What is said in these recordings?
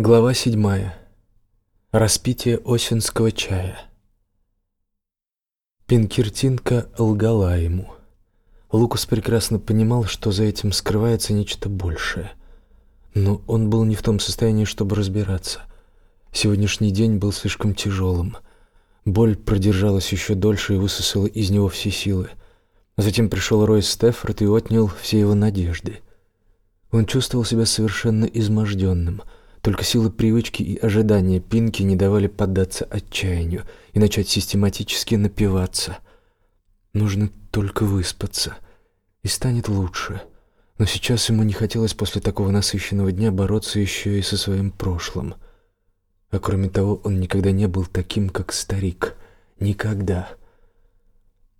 Глава седьмая. Распитие осенского чая. Пинкертинка лгала ему. Лукас прекрасно понимал, что за этим скрывается нечто большее. Но он был не в том состоянии, чтобы разбираться. Сегодняшний день был слишком тяжелым. Боль продержалась еще дольше и высосала из него все силы. Затем пришел Рой Стефорд и отнял все его надежды. Он чувствовал себя совершенно изможденным — только силы привычки и ожидания Пинки не давали поддаться отчаянию и начать систематически напиваться. Нужно только выспаться, и станет лучше. Но сейчас ему не хотелось после такого насыщенного дня бороться еще и со своим прошлым. А кроме того, он никогда не был таким, как старик. Никогда.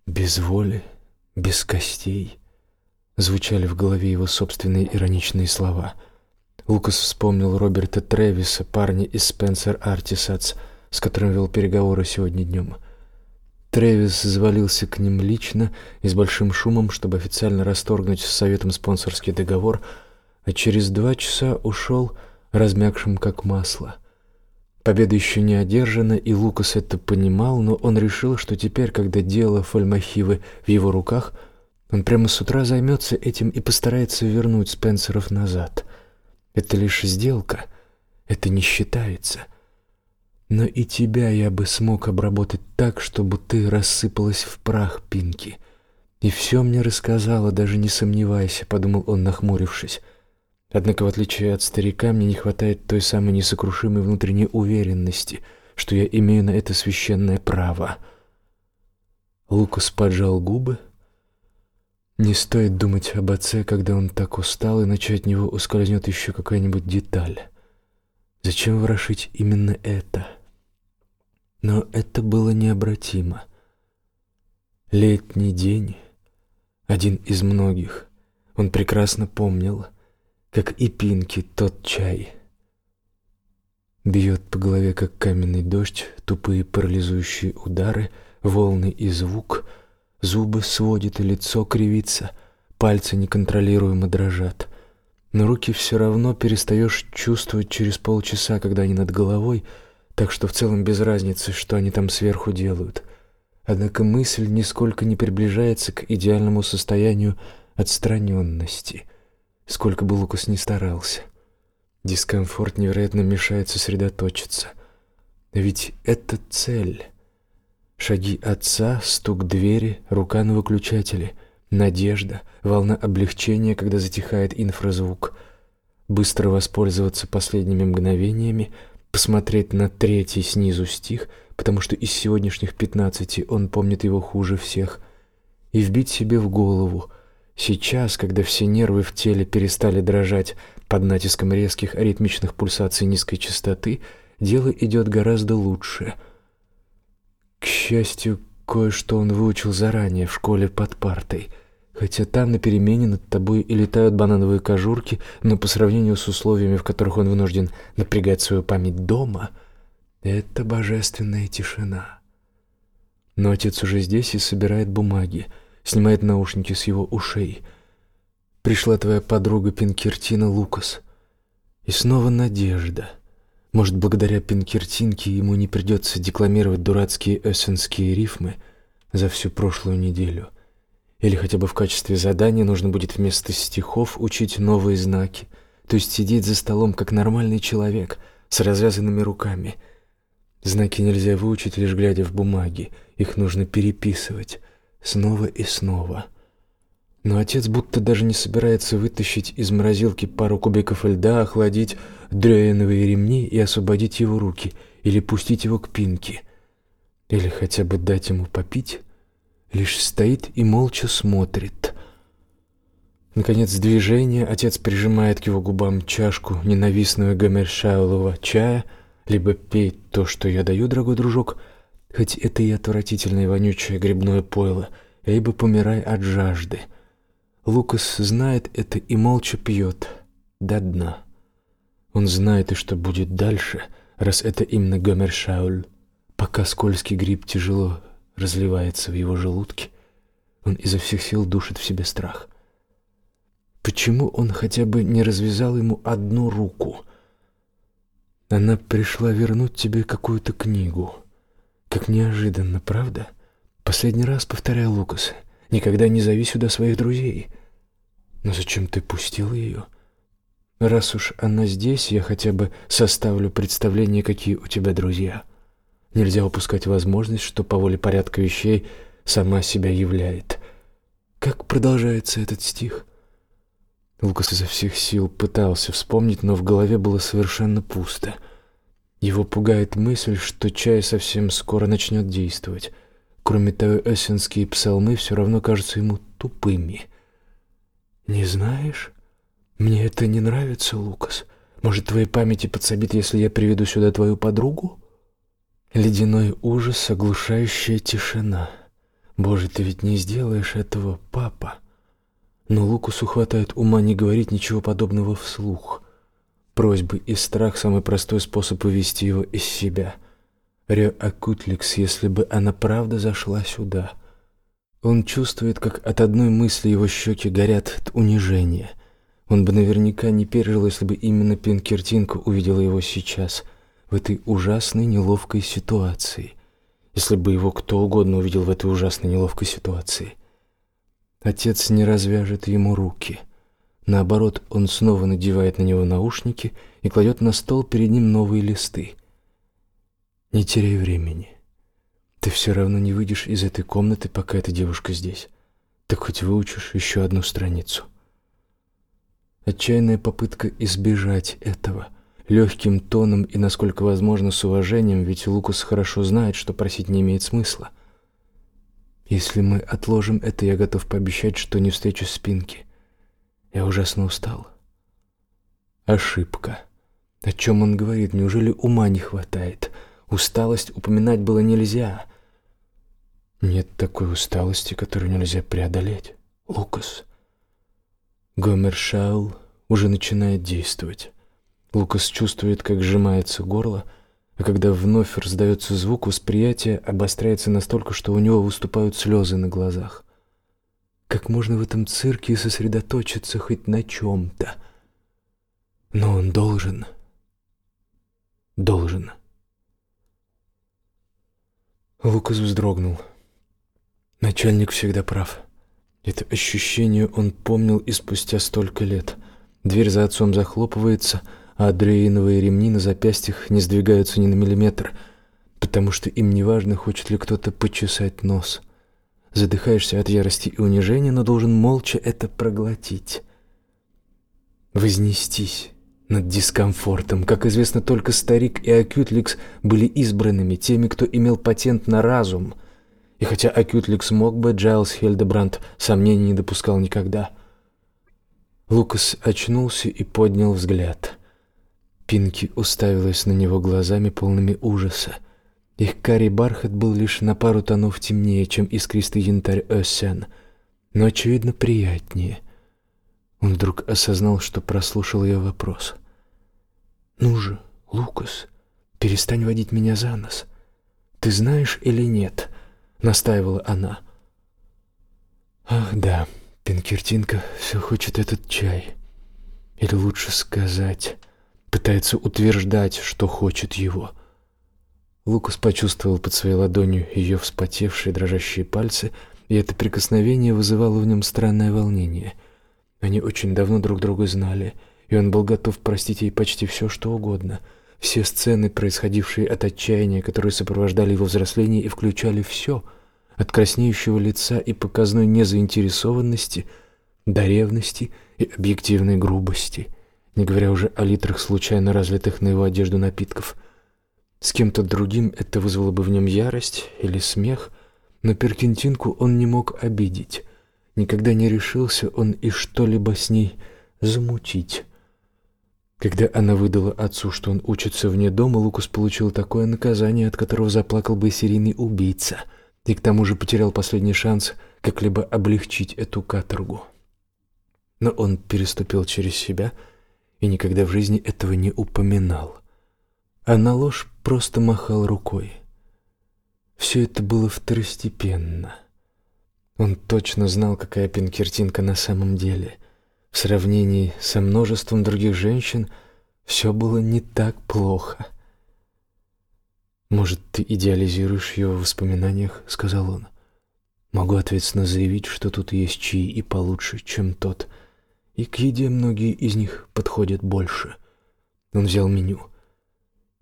Без воли, без костей. Звучали в голове его собственные ироничные слова — Лукас вспомнил Роберта Тревиса, парня из Spencer Artisans, с которым вел переговоры сегодня днем. Тревис завалился к ним лично и с большим шумом, чтобы официально расторгнуть с советом спонсорский договор, а через два часа ушел размягшим как масло. Победа еще не одержана, и Лукас это понимал, но он решил, что теперь, когда дело Фальмахивы в его руках, он прямо с утра займется этим и постарается вернуть Спенсеров назад — это лишь сделка. Это не считается. Но и тебя я бы смог обработать так, чтобы ты рассыпалась в прах, Пинки. И все мне рассказала, даже не сомневайся, подумал он, нахмурившись. Однако, в отличие от старика, мне не хватает той самой несокрушимой внутренней уверенности, что я имею на это священное право. Лукас поджал губы, не стоит думать об отце, когда он так устал, иначе от него ускользнет еще какая-нибудь деталь. Зачем ворошить именно это? Но это было необратимо. Летний день, один из многих, он прекрасно помнил, как и Пинки тот чай. Бьет по голове, как каменный дождь, тупые парализующие удары, волны и звук — Зубы сводит и лицо кривится, пальцы неконтролируемо дрожат. Но руки все равно перестаешь чувствовать через полчаса, когда они над головой, так что в целом без разницы, что они там сверху делают. Однако мысль нисколько не приближается к идеальному состоянию отстраненности, сколько бы Лукас ни старался. Дискомфорт невероятно мешает сосредоточиться. Ведь это цель. Шаги отца, стук двери, рука на выключателе, надежда, волна облегчения, когда затихает инфразвук. Быстро воспользоваться последними мгновениями, посмотреть на третий снизу стих, потому что из сегодняшних пятнадцати он помнит его хуже всех, и вбить себе в голову. Сейчас, когда все нервы в теле перестали дрожать под натиском резких аритмичных пульсаций низкой частоты, дело идет гораздо лучше — к счастью, кое-что он выучил заранее в школе под партой. Хотя там на перемене над тобой и летают банановые кожурки, но по сравнению с условиями, в которых он вынужден напрягать свою память дома, это божественная тишина. Но отец уже здесь и собирает бумаги, снимает наушники с его ушей. Пришла твоя подруга Пинкертина Лукас. И снова надежда — может, благодаря Пинкертинке ему не придется декламировать дурацкие эссенские рифмы за всю прошлую неделю. Или хотя бы в качестве задания нужно будет вместо стихов учить новые знаки, то есть сидеть за столом как нормальный человек с развязанными руками. Знаки нельзя выучить лишь глядя в бумаги, их нужно переписывать снова и снова. Но отец будто даже не собирается вытащить из морозилки пару кубиков льда, охладить дрёяновые ремни и освободить его руки, или пустить его к пинке, или хотя бы дать ему попить, лишь стоит и молча смотрит. Наконец, движение, отец прижимает к его губам чашку ненавистного гомершаулова чая, либо пей то, что я даю, дорогой дружок, хоть это и отвратительное вонючее грибное пойло, либо помирай от жажды. Лукас знает это и молча пьет до дна. Он знает и что будет дальше, раз это именно Гомершауль. Пока скользкий гриб тяжело разливается в его желудке, он изо всех сил душит в себе страх. Почему он хотя бы не развязал ему одну руку? Она пришла вернуть тебе какую-то книгу. Как неожиданно, правда? Последний раз повторяю, Лукас, никогда не зови сюда своих друзей. Но зачем ты пустил ее? Раз уж она здесь, я хотя бы составлю представление, какие у тебя друзья. Нельзя упускать возможность, что по воле порядка вещей сама себя являет. Как продолжается этот стих? Лукас изо всех сил пытался вспомнить, но в голове было совершенно пусто. Его пугает мысль, что чай совсем скоро начнет действовать. Кроме того, эссенские псалмы все равно кажутся ему тупыми. «Не знаешь? Мне это не нравится, Лукас. Может, твоей памяти подсобит, если я приведу сюда твою подругу?» Ледяной ужас, оглушающая тишина. «Боже, ты ведь не сделаешь этого, папа!» Но Лукусу хватает ума не говорить ничего подобного вслух. Просьбы и страх — самый простой способ вывести его из себя. Ре Акутликс, если бы она правда зашла сюда. Он чувствует, как от одной мысли его щеки горят от унижения. Он бы наверняка не пережил, если бы именно Пинкертинка увидела его сейчас, в этой ужасной неловкой ситуации. Если бы его кто угодно увидел в этой ужасной неловкой ситуации — Отец не развяжет ему руки. Наоборот, он снова надевает на него наушники и кладет на стол перед ним новые листы. Не теряй времени. Ты все равно не выйдешь из этой комнаты, пока эта девушка здесь. Так хоть выучишь еще одну страницу. Отчаянная попытка избежать этого легким тоном и, насколько возможно, с уважением, ведь Лукас хорошо знает, что просить не имеет смысла. Если мы отложим это, я готов пообещать, что не встречусь с Пинки. Я ужасно устал. Ошибка. О чем он говорит? Неужели ума не хватает? Усталость упоминать было нельзя. Нет такой усталости, которую нельзя преодолеть. Лукас. Гомершаул уже начинает действовать. Лукас чувствует, как сжимается горло, а когда вновь раздается звук, восприятие обостряется настолько, что у него выступают слезы на глазах. Как можно в этом цирке сосредоточиться хоть на чем-то? Но он должен. Должен. Лукас вздрогнул. Начальник всегда прав. Это ощущение он помнил и спустя столько лет. Дверь за отцом захлопывается — а адреиновые ремни на запястьях не сдвигаются ни на миллиметр, потому что им не важно, хочет ли кто-то почесать нос. Задыхаешься от ярости и унижения, но должен молча это проглотить. Вознестись над дискомфортом. Как известно, только старик и Акютликс были избранными, теми, кто имел патент на разум. И хотя Акютликс мог бы, Джайлс Хельдебранд сомнений не допускал никогда. Лукас очнулся и поднял взгляд. Пинки уставилась на него глазами полными ужаса. Их карий бархат был лишь на пару тонов темнее, чем искристый янтарь Эссен, но очевидно приятнее. Он вдруг осознал, что прослушал ее вопрос. «Ну же, Лукас, перестань водить меня за нос. Ты знаешь или нет?» — настаивала она. «Ах да, Пинкертинка все хочет этот чай. Или лучше сказать...» пытается утверждать, что хочет его. Лукас почувствовал под своей ладонью ее вспотевшие дрожащие пальцы, и это прикосновение вызывало в нем странное волнение. Они очень давно друг друга знали, и он был готов простить ей почти все, что угодно. Все сцены, происходившие от отчаяния, которые сопровождали его взросление и включали все, от краснеющего лица и показной незаинтересованности до ревности и объективной грубости — не говоря уже о литрах случайно разлитых на его одежду напитков. С кем-то другим это вызвало бы в нем ярость или смех, но Перкинтинку он не мог обидеть. Никогда не решился он и что-либо с ней замутить. Когда она выдала отцу, что он учится вне дома, Лукас получил такое наказание, от которого заплакал бы серийный убийца, и к тому же потерял последний шанс как-либо облегчить эту каторгу. Но он переступил через себя — и никогда в жизни этого не упоминал. А на ложь просто махал рукой. Все это было второстепенно. Он точно знал, какая Пинкертинка на самом деле. В сравнении со множеством других женщин Все было не так плохо. «Может, ты идеализируешь ее в воспоминаниях?» — сказал он. «Могу ответственно заявить, что тут есть чаи и получше, чем тот, и к еде многие из них подходят больше». Он взял меню.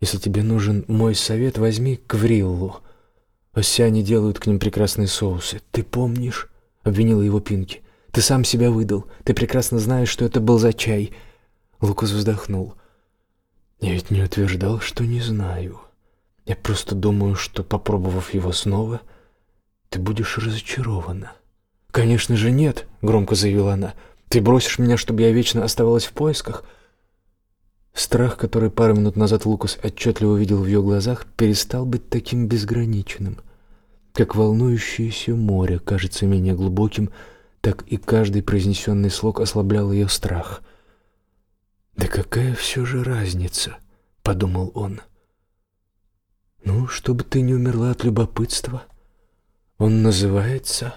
«Если тебе нужен мой совет, возьми квриллу. Осяне делают к ним прекрасные соусы. Ты помнишь?» — обвинила его Пинки. «Ты сам себя выдал. Ты прекрасно знаешь, что это был за чай». Лукас вздохнул. «Я ведь не утверждал, что не знаю». Я просто думаю, что, попробовав его снова, ты будешь разочарована. Конечно же нет, громко заявила она. Ты бросишь меня, чтобы я вечно оставалась в поисках? Страх, который пару минут назад Лукас отчетливо видел в ее глазах, перестал быть таким безграничным. Как волнующееся море кажется менее глубоким, так и каждый произнесенный слог ослаблял ее страх. «Да какая все же разница?» — подумал он. — ну, чтобы ты не умерла от любопытства. Он называется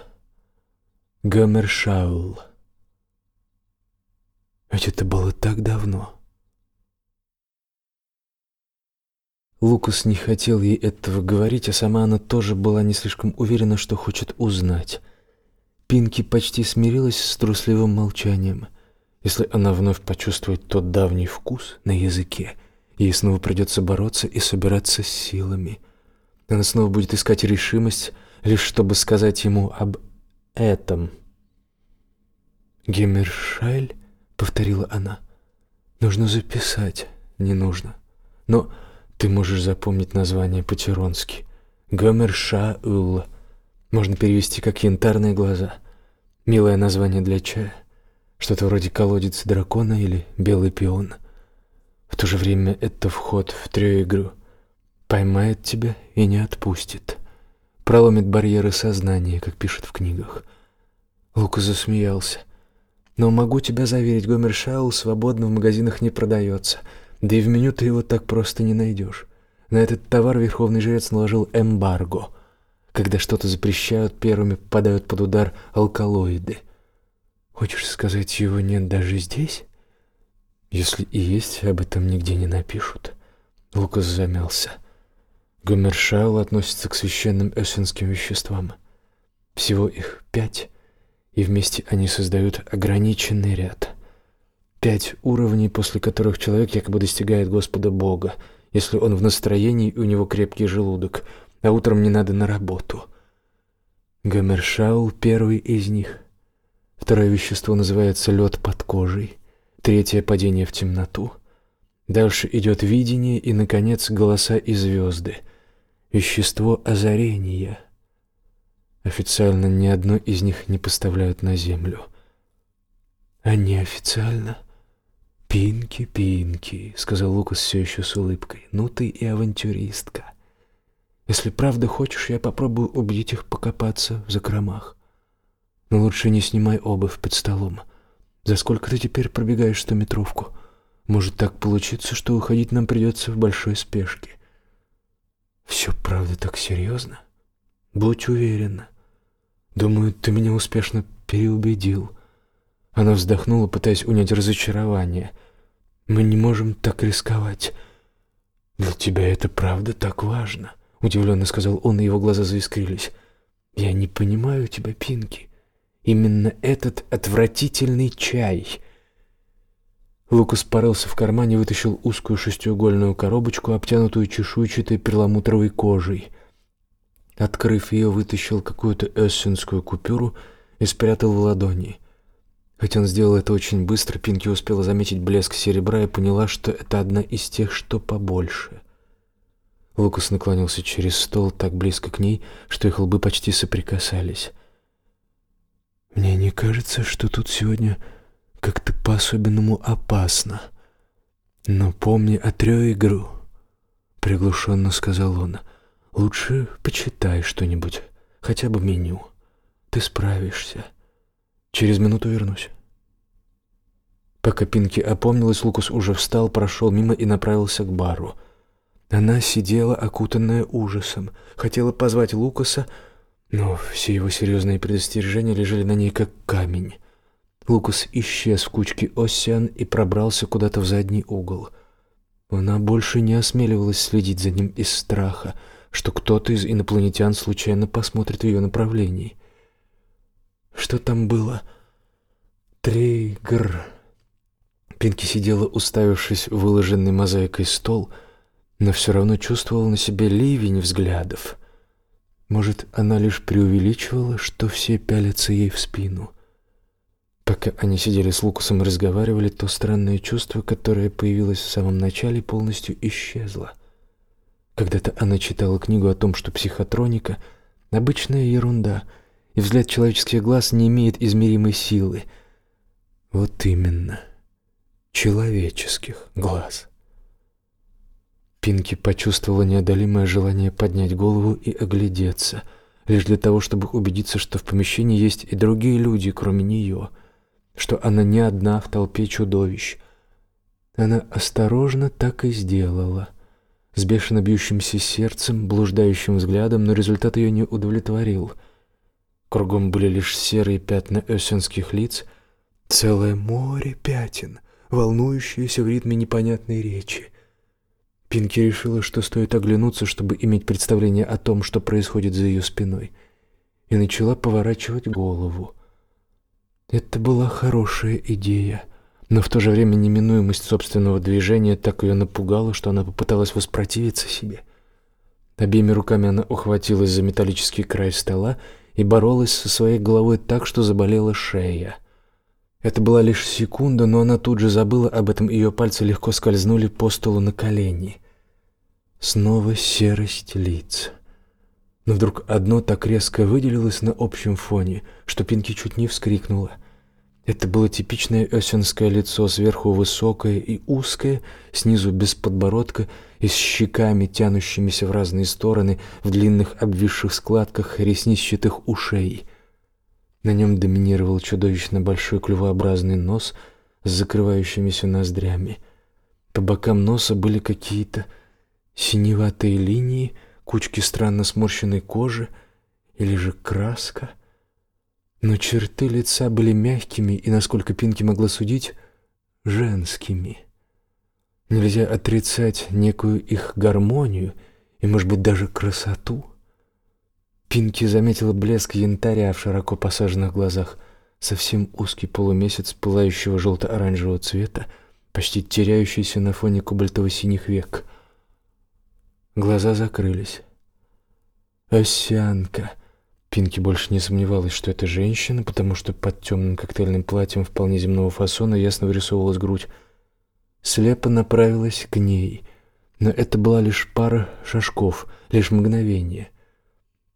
Гомершаул. Ведь это было так давно. Лукас не хотел ей этого говорить, а сама она тоже была не слишком уверена, что хочет узнать. Пинки почти смирилась с трусливым молчанием. Если она вновь почувствует тот давний вкус на языке — Ей снова придется бороться и собираться с силами. Она снова будет искать решимость, лишь чтобы сказать ему об этом. «Гемершайль?» — повторила она. «Нужно записать. Не нужно. Но ты можешь запомнить название по-тиронски. Гомершаул. Можно перевести как «янтарные глаза». Милое название для чая. Что-то вроде колодец дракона или белый пион — в то же время это вход в трёигру. Поймает тебя и не отпустит. Проломит барьеры сознания, как пишут в книгах. Лука засмеялся. Но могу тебя заверить, Гомершау свободно в магазинах не продается. Да и в меню ты его так просто не найдешь. На этот товар верховный жрец наложил эмбарго. Когда что-то запрещают, первыми попадают под удар алкалоиды. Хочешь сказать, его нет даже здесь? Если и есть, об этом нигде не напишут. Лукас замялся. Гомершаул относится к священным эссенским веществам. Всего их пять, и вместе они создают ограниченный ряд. Пять уровней, после которых человек якобы достигает Господа Бога, если он в настроении и у него крепкий желудок, а утром не надо на работу. Гомершаул — первый из них. Второе вещество называется лед под кожей. Третье — падение в темноту. Дальше идет видение и, наконец, голоса и звезды. Вещество озарения. Официально ни одно из них не поставляют на землю. А неофициально? «Пинки, Пинки», — сказал Лукас все еще с улыбкой. «Ну ты и авантюристка. Если правда хочешь, я попробую убедить их покопаться в закромах. Но лучше не снимай обувь под столом. За сколько ты теперь пробегаешь стометровку? Может так получиться, что уходить нам придется в большой спешке. Все правда так серьезно? Будь уверена. Думаю, ты меня успешно переубедил. Она вздохнула, пытаясь унять разочарование. Мы не можем так рисковать. Для тебя это правда так важно, удивленно сказал он, и его глаза заискрились. Я не понимаю тебя, Пинки. Именно этот отвратительный чай. Лукас порылся в кармане, вытащил узкую шестиугольную коробочку, обтянутую чешуйчатой перламутровой кожей. Открыв ее, вытащил какую-то эссенскую купюру и спрятал в ладони. Хотя он сделал это очень быстро, Пинки успела заметить блеск серебра и поняла, что это одна из тех, что побольше. Лукас наклонился через стол так близко к ней, что их лбы почти соприкасались. Мне не кажется, что тут сегодня как-то по-особенному опасно. Но помни о игру, приглушенно сказал он. Лучше почитай что-нибудь, хотя бы меню. Ты справишься. Через минуту вернусь. Пока Пинки опомнилась, Лукас уже встал, прошел мимо и направился к бару. Она сидела, окутанная ужасом, хотела позвать Лукаса, но все его серьезные предостережения лежали на ней как камень. Лукас исчез в кучке осян и пробрался куда-то в задний угол. Она больше не осмеливалась следить за ним из страха, что кто-то из инопланетян случайно посмотрит в ее направлении. Что там было? Триггер. Пинки сидела, уставившись в выложенный мозаикой стол, но все равно чувствовала на себе ливень взглядов. Может, она лишь преувеличивала, что все пялятся ей в спину. Пока они сидели с Лукасом и разговаривали, то странное чувство, которое появилось в самом начале, полностью исчезло. Когда-то она читала книгу о том, что психотроника — обычная ерунда, и взгляд человеческих глаз не имеет измеримой силы. Вот именно, человеческих глаз. Пинки почувствовала неодолимое желание поднять голову и оглядеться, лишь для того, чтобы убедиться, что в помещении есть и другие люди, кроме нее, что она не одна в толпе чудовищ. Она осторожно так и сделала, с бешено бьющимся сердцем, блуждающим взглядом, но результат ее не удовлетворил. Кругом были лишь серые пятна эссенских лиц, целое море пятен, волнующиеся в ритме непонятной речи — Пинки решила, что стоит оглянуться, чтобы иметь представление о том, что происходит за ее спиной, и начала поворачивать голову. Это была хорошая идея, но в то же время неминуемость собственного движения так ее напугала, что она попыталась воспротивиться себе. Обеими руками она ухватилась за металлический край стола и боролась со своей головой так, что заболела шея. Это была лишь секунда, но она тут же забыла об этом, ее пальцы легко скользнули по столу на колени. Снова серость лиц. Но вдруг одно так резко выделилось на общем фоне, что Пинки чуть не вскрикнула. Это было типичное эссенское лицо, сверху высокое и узкое, снизу без подбородка и с щеками, тянущимися в разные стороны, в длинных обвисших складках ресничатых ушей. На нем доминировал чудовищно большой клювообразный нос с закрывающимися ноздрями. По бокам носа были какие-то синеватые линии, кучки странно сморщенной кожи или же краска. Но черты лица были мягкими и, насколько Пинки могла судить, женскими. Нельзя отрицать некую их гармонию и, может быть, даже красоту. Пинки заметила блеск янтаря в широко посаженных глазах, совсем узкий полумесяц пылающего желто-оранжевого цвета, почти теряющийся на фоне кобальтово-синих век — Глаза закрылись. Осянка. Пинки больше не сомневалась, что это женщина, потому что под темным коктейльным платьем вполне земного фасона ясно вырисовывалась грудь. Слепо направилась к ней, но это была лишь пара шажков, лишь мгновение.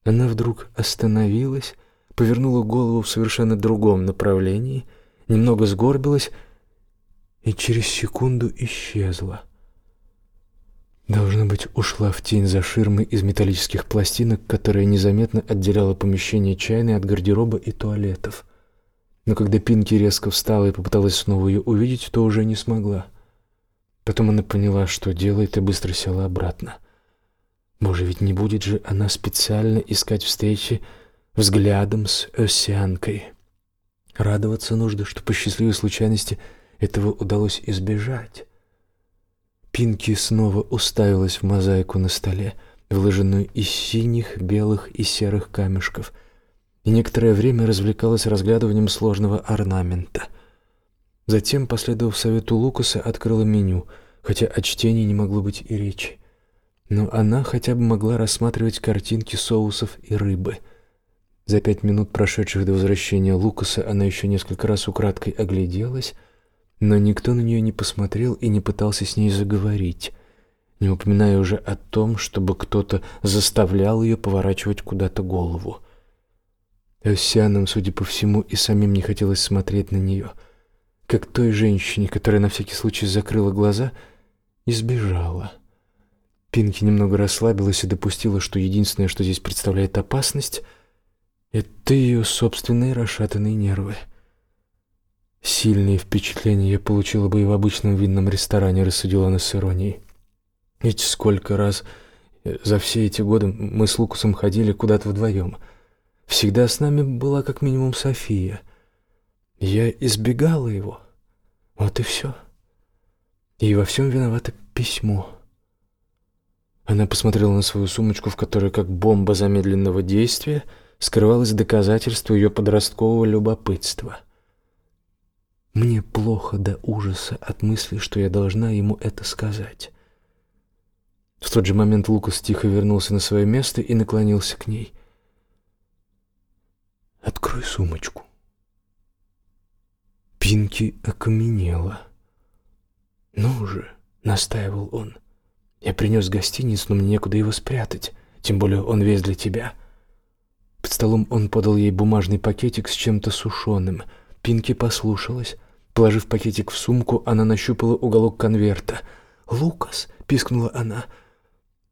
Она вдруг остановилась, повернула голову в совершенно другом направлении, немного сгорбилась и через секунду исчезла. Должно быть, ушла в тень за ширмой из металлических пластинок, которая незаметно отделяла помещение чайной от гардероба и туалетов. Но когда Пинки резко встала и попыталась снова ее увидеть, то уже не смогла. Потом она поняла, что делает, и быстро села обратно. Боже, ведь не будет же она специально искать встречи взглядом с Осянкой. Радоваться нужно, что по счастливой случайности этого удалось избежать. Пинки снова уставилась в мозаику на столе, выложенную из синих, белых и серых камешков, и некоторое время развлекалась разглядыванием сложного орнамента. Затем, последовав совету Лукаса, открыла меню, хотя о чтении не могло быть и речи. Но она хотя бы могла рассматривать картинки соусов и рыбы. За пять минут, прошедших до возвращения Лукаса, она еще несколько раз украдкой огляделась — но никто на нее не посмотрел и не пытался с ней заговорить, не упоминая уже о том, чтобы кто-то заставлял ее поворачивать куда-то голову. Осянам, судя по всему, и самим не хотелось смотреть на нее, как той женщине, которая на всякий случай закрыла глаза и сбежала. Пинки немного расслабилась и допустила, что единственное, что здесь представляет опасность, это ее собственные расшатанные нервы. Сильные впечатления я получила бы и в обычном винном ресторане, рассудила она с иронией. Ведь сколько раз э, за все эти годы мы с Лукусом ходили куда-то вдвоем. Всегда с нами была как минимум София. Я избегала его. Вот и все. И во всем виновата письмо». Она посмотрела на свою сумочку, в которой, как бомба замедленного действия, скрывалось доказательство ее подросткового любопытства. Мне плохо до ужаса от мысли, что я должна ему это сказать. В тот же момент Лукас тихо вернулся на свое место и наклонился к ней. «Открой сумочку». Пинки окаменела. «Ну же», — настаивал он, — «я принес гостиницу, но мне некуда его спрятать, тем более он весь для тебя». Под столом он подал ей бумажный пакетик с чем-то сушеным. Пинки послушалась. Положив пакетик в сумку, она нащупала уголок конверта. «Лукас!» — пискнула она.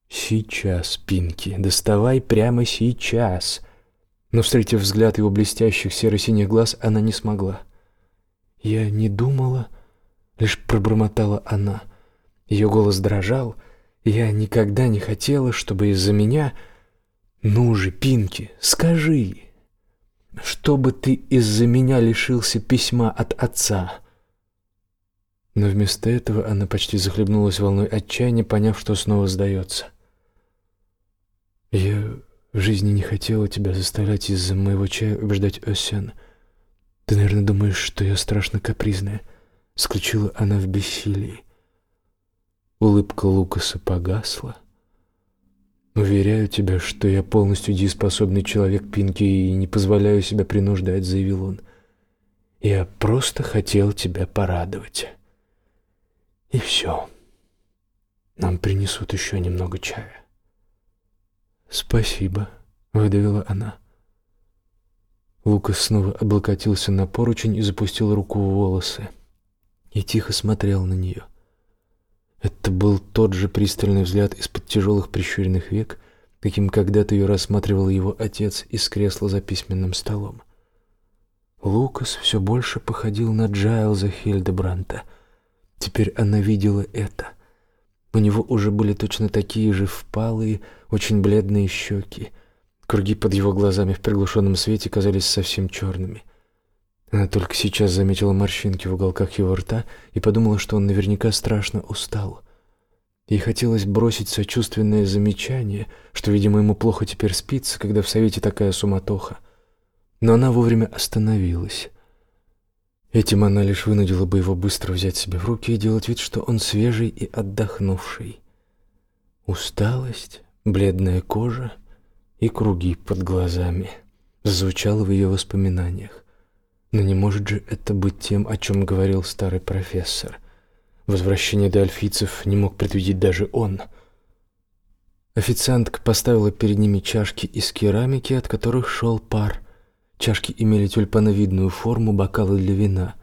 «Сейчас, Пинки, доставай прямо сейчас!» Но, встретив взгляд его блестящих серо-синих глаз, она не смогла. «Я не думала...» — лишь пробормотала она. Ее голос дрожал. «Я никогда не хотела, чтобы из-за меня...» «Ну же, Пинки, скажи, чтобы ты из-за меня лишился письма от отца?» Но вместо этого она почти захлебнулась волной отчаяния, поняв, что снова сдается. «Я в жизни не хотела тебя заставлять из-за моего чая убеждать Осян. Ты, наверное, думаешь, что я страшно капризная», — сключила она в бессилии. Улыбка Лукаса погасла. «Уверяю тебя, что я полностью дееспособный человек, Пинки, и не позволяю себя принуждать», — заявил он. «Я просто хотел тебя порадовать». И все. Нам принесут еще немного чая. «Спасибо», — выдавила она. Лукас снова облокотился на поручень и запустил руку в волосы. И тихо смотрел на нее. Это был тот же пристальный взгляд из-под тяжелых прищуренных век, каким когда-то ее рассматривал его отец из кресла за письменным столом. Лукас все больше походил на Джайлза Хильдебранта. Теперь она видела это. У него уже были точно такие же впалые, очень бледные щеки. Круги под его глазами в приглушенном свете казались совсем черными. Она только сейчас заметила морщинки в уголках его рта и подумала, что он наверняка страшно устал. Ей хотелось бросить сочувственное замечание, что, видимо, ему плохо теперь спится, когда в совете такая суматоха. Но она вовремя остановилась. Этим она лишь вынудила бы его быстро взять себя в руки и делать вид, что он свежий и отдохнувший. Усталость, бледная кожа и круги под глазами звучало в ее воспоминаниях. Но не может же это быть тем, о чем говорил старый профессор. Возвращение до не мог предвидеть даже он. Официантка поставила перед ними чашки из керамики, от которых шел пар. Чашки имели тюльпановидную форму, бокалы для вина,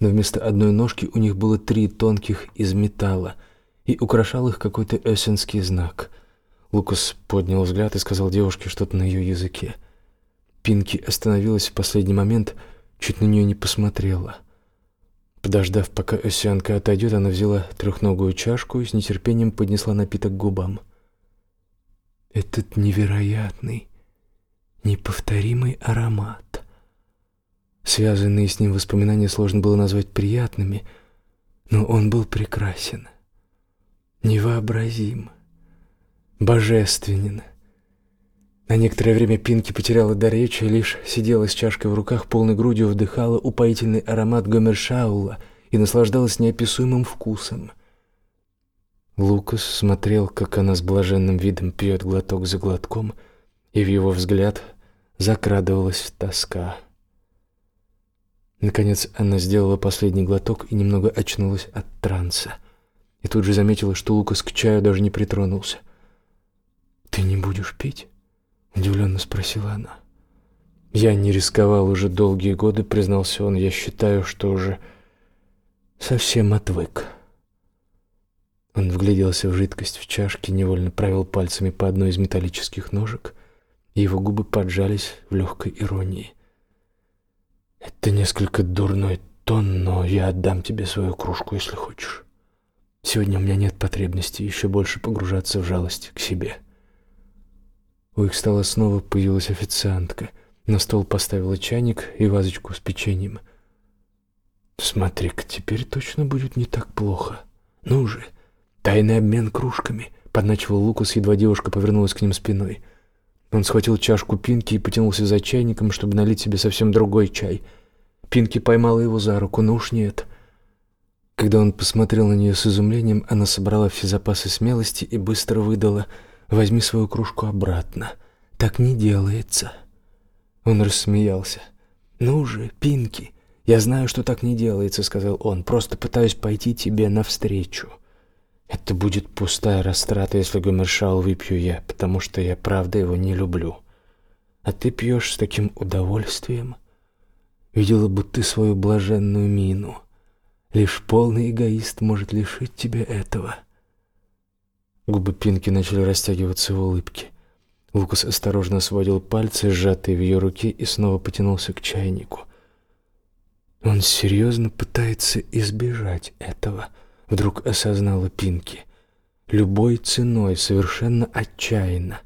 но вместо одной ножки у них было три тонких из металла, и украшал их какой-то эссенский знак. Лукас поднял взгляд и сказал девушке что-то на ее языке. Пинки остановилась в последний момент — чуть на нее не посмотрела. Подождав, пока осянка отойдет, она взяла трехногую чашку и с нетерпением поднесла напиток к губам. Этот невероятный, неповторимый аромат. Связанные с ним воспоминания сложно было назвать приятными, но он был прекрасен, невообразим, божественен. На некоторое время Пинки потеряла дар речи лишь сидела с чашкой в руках, полной грудью вдыхала упоительный аромат гомершаула и наслаждалась неописуемым вкусом. Лукас смотрел, как она с блаженным видом пьет глоток за глотком, и в его взгляд закрадывалась тоска. Наконец она сделала последний глоток и немного очнулась от транса. И тут же заметила, что Лукас к чаю даже не притронулся. «Ты не будешь пить?» Удивленно спросила она. Я не рисковал уже долгие годы, признался он. Я считаю, что уже совсем отвык. Он вгляделся в жидкость в чашке, невольно провел пальцами по одной из металлических ножек, и его губы поджались в легкой иронии. «Это несколько дурной тон, но я отдам тебе свою кружку, если хочешь. Сегодня у меня нет потребности еще больше погружаться в жалость к себе». У их стола снова появилась официантка. На стол поставила чайник и вазочку с печеньем. «Смотри-ка, теперь точно будет не так плохо. Ну же, «Тайный обмен кружками», — подначивал Лукас, едва девушка повернулась к ним спиной. Он схватил чашку Пинки и потянулся за чайником, чтобы налить себе совсем другой чай. Пинки поймала его за руку, но уж нет. Когда он посмотрел на нее с изумлением, она собрала все запасы смелости и быстро выдала «Возьми свою кружку обратно. Так не делается». Он рассмеялся. «Ну же, Пинки, я знаю, что так не делается», — сказал он. «Просто пытаюсь пойти тебе навстречу». «Это будет пустая растрата, если Гомершал выпью я, потому что я правда его не люблю. А ты пьешь с таким удовольствием. Видела бы ты свою блаженную мину». Лишь полный эгоист может лишить тебя этого. Губы Пинки начали растягиваться в улыбке. Лукас осторожно сводил пальцы, сжатые в ее руке, и снова потянулся к чайнику. Он серьезно пытается избежать этого, вдруг осознала Пинки. Любой ценой, совершенно отчаянно.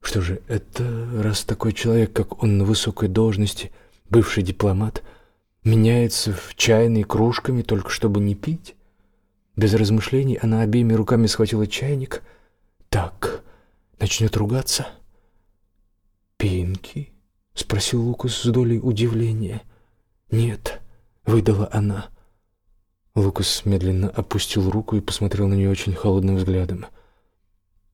Что же, это раз такой человек, как он на высокой должности, бывший дипломат, меняется в чайной кружками, только чтобы не пить. Без размышлений она обеими руками схватила чайник. Так, начнет ругаться. «Пинки?» — спросил Лукас с долей удивления. «Нет», — выдала она. Лукас медленно опустил руку и посмотрел на нее очень холодным взглядом.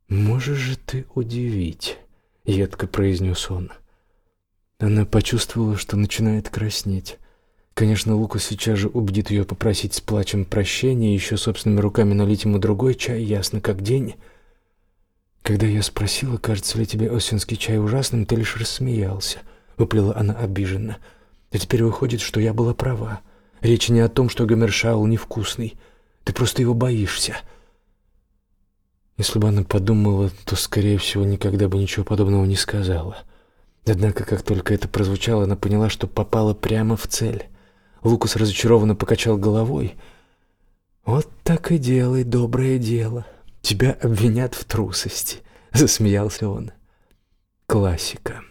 «Можешь же ты удивить», — едко произнес он. Она почувствовала, что начинает краснеть. Конечно, Лука сейчас же убедит ее попросить с плачем прощения, еще собственными руками налить ему другой чай, ясно как день. Когда я спросила, кажется ли тебе осенский чай ужасным, ты лишь рассмеялся, выплела она обиженно. А теперь выходит, что я была права. Речь не о том, что Гомершаул невкусный. Ты просто его боишься. Если бы она подумала, то, скорее всего, никогда бы ничего подобного не сказала. Однако, как только это прозвучало, она поняла, что попала прямо в цель. Лукас разочарованно покачал головой. Вот так и делай доброе дело. Тебя обвинят в трусости, засмеялся он. Классика.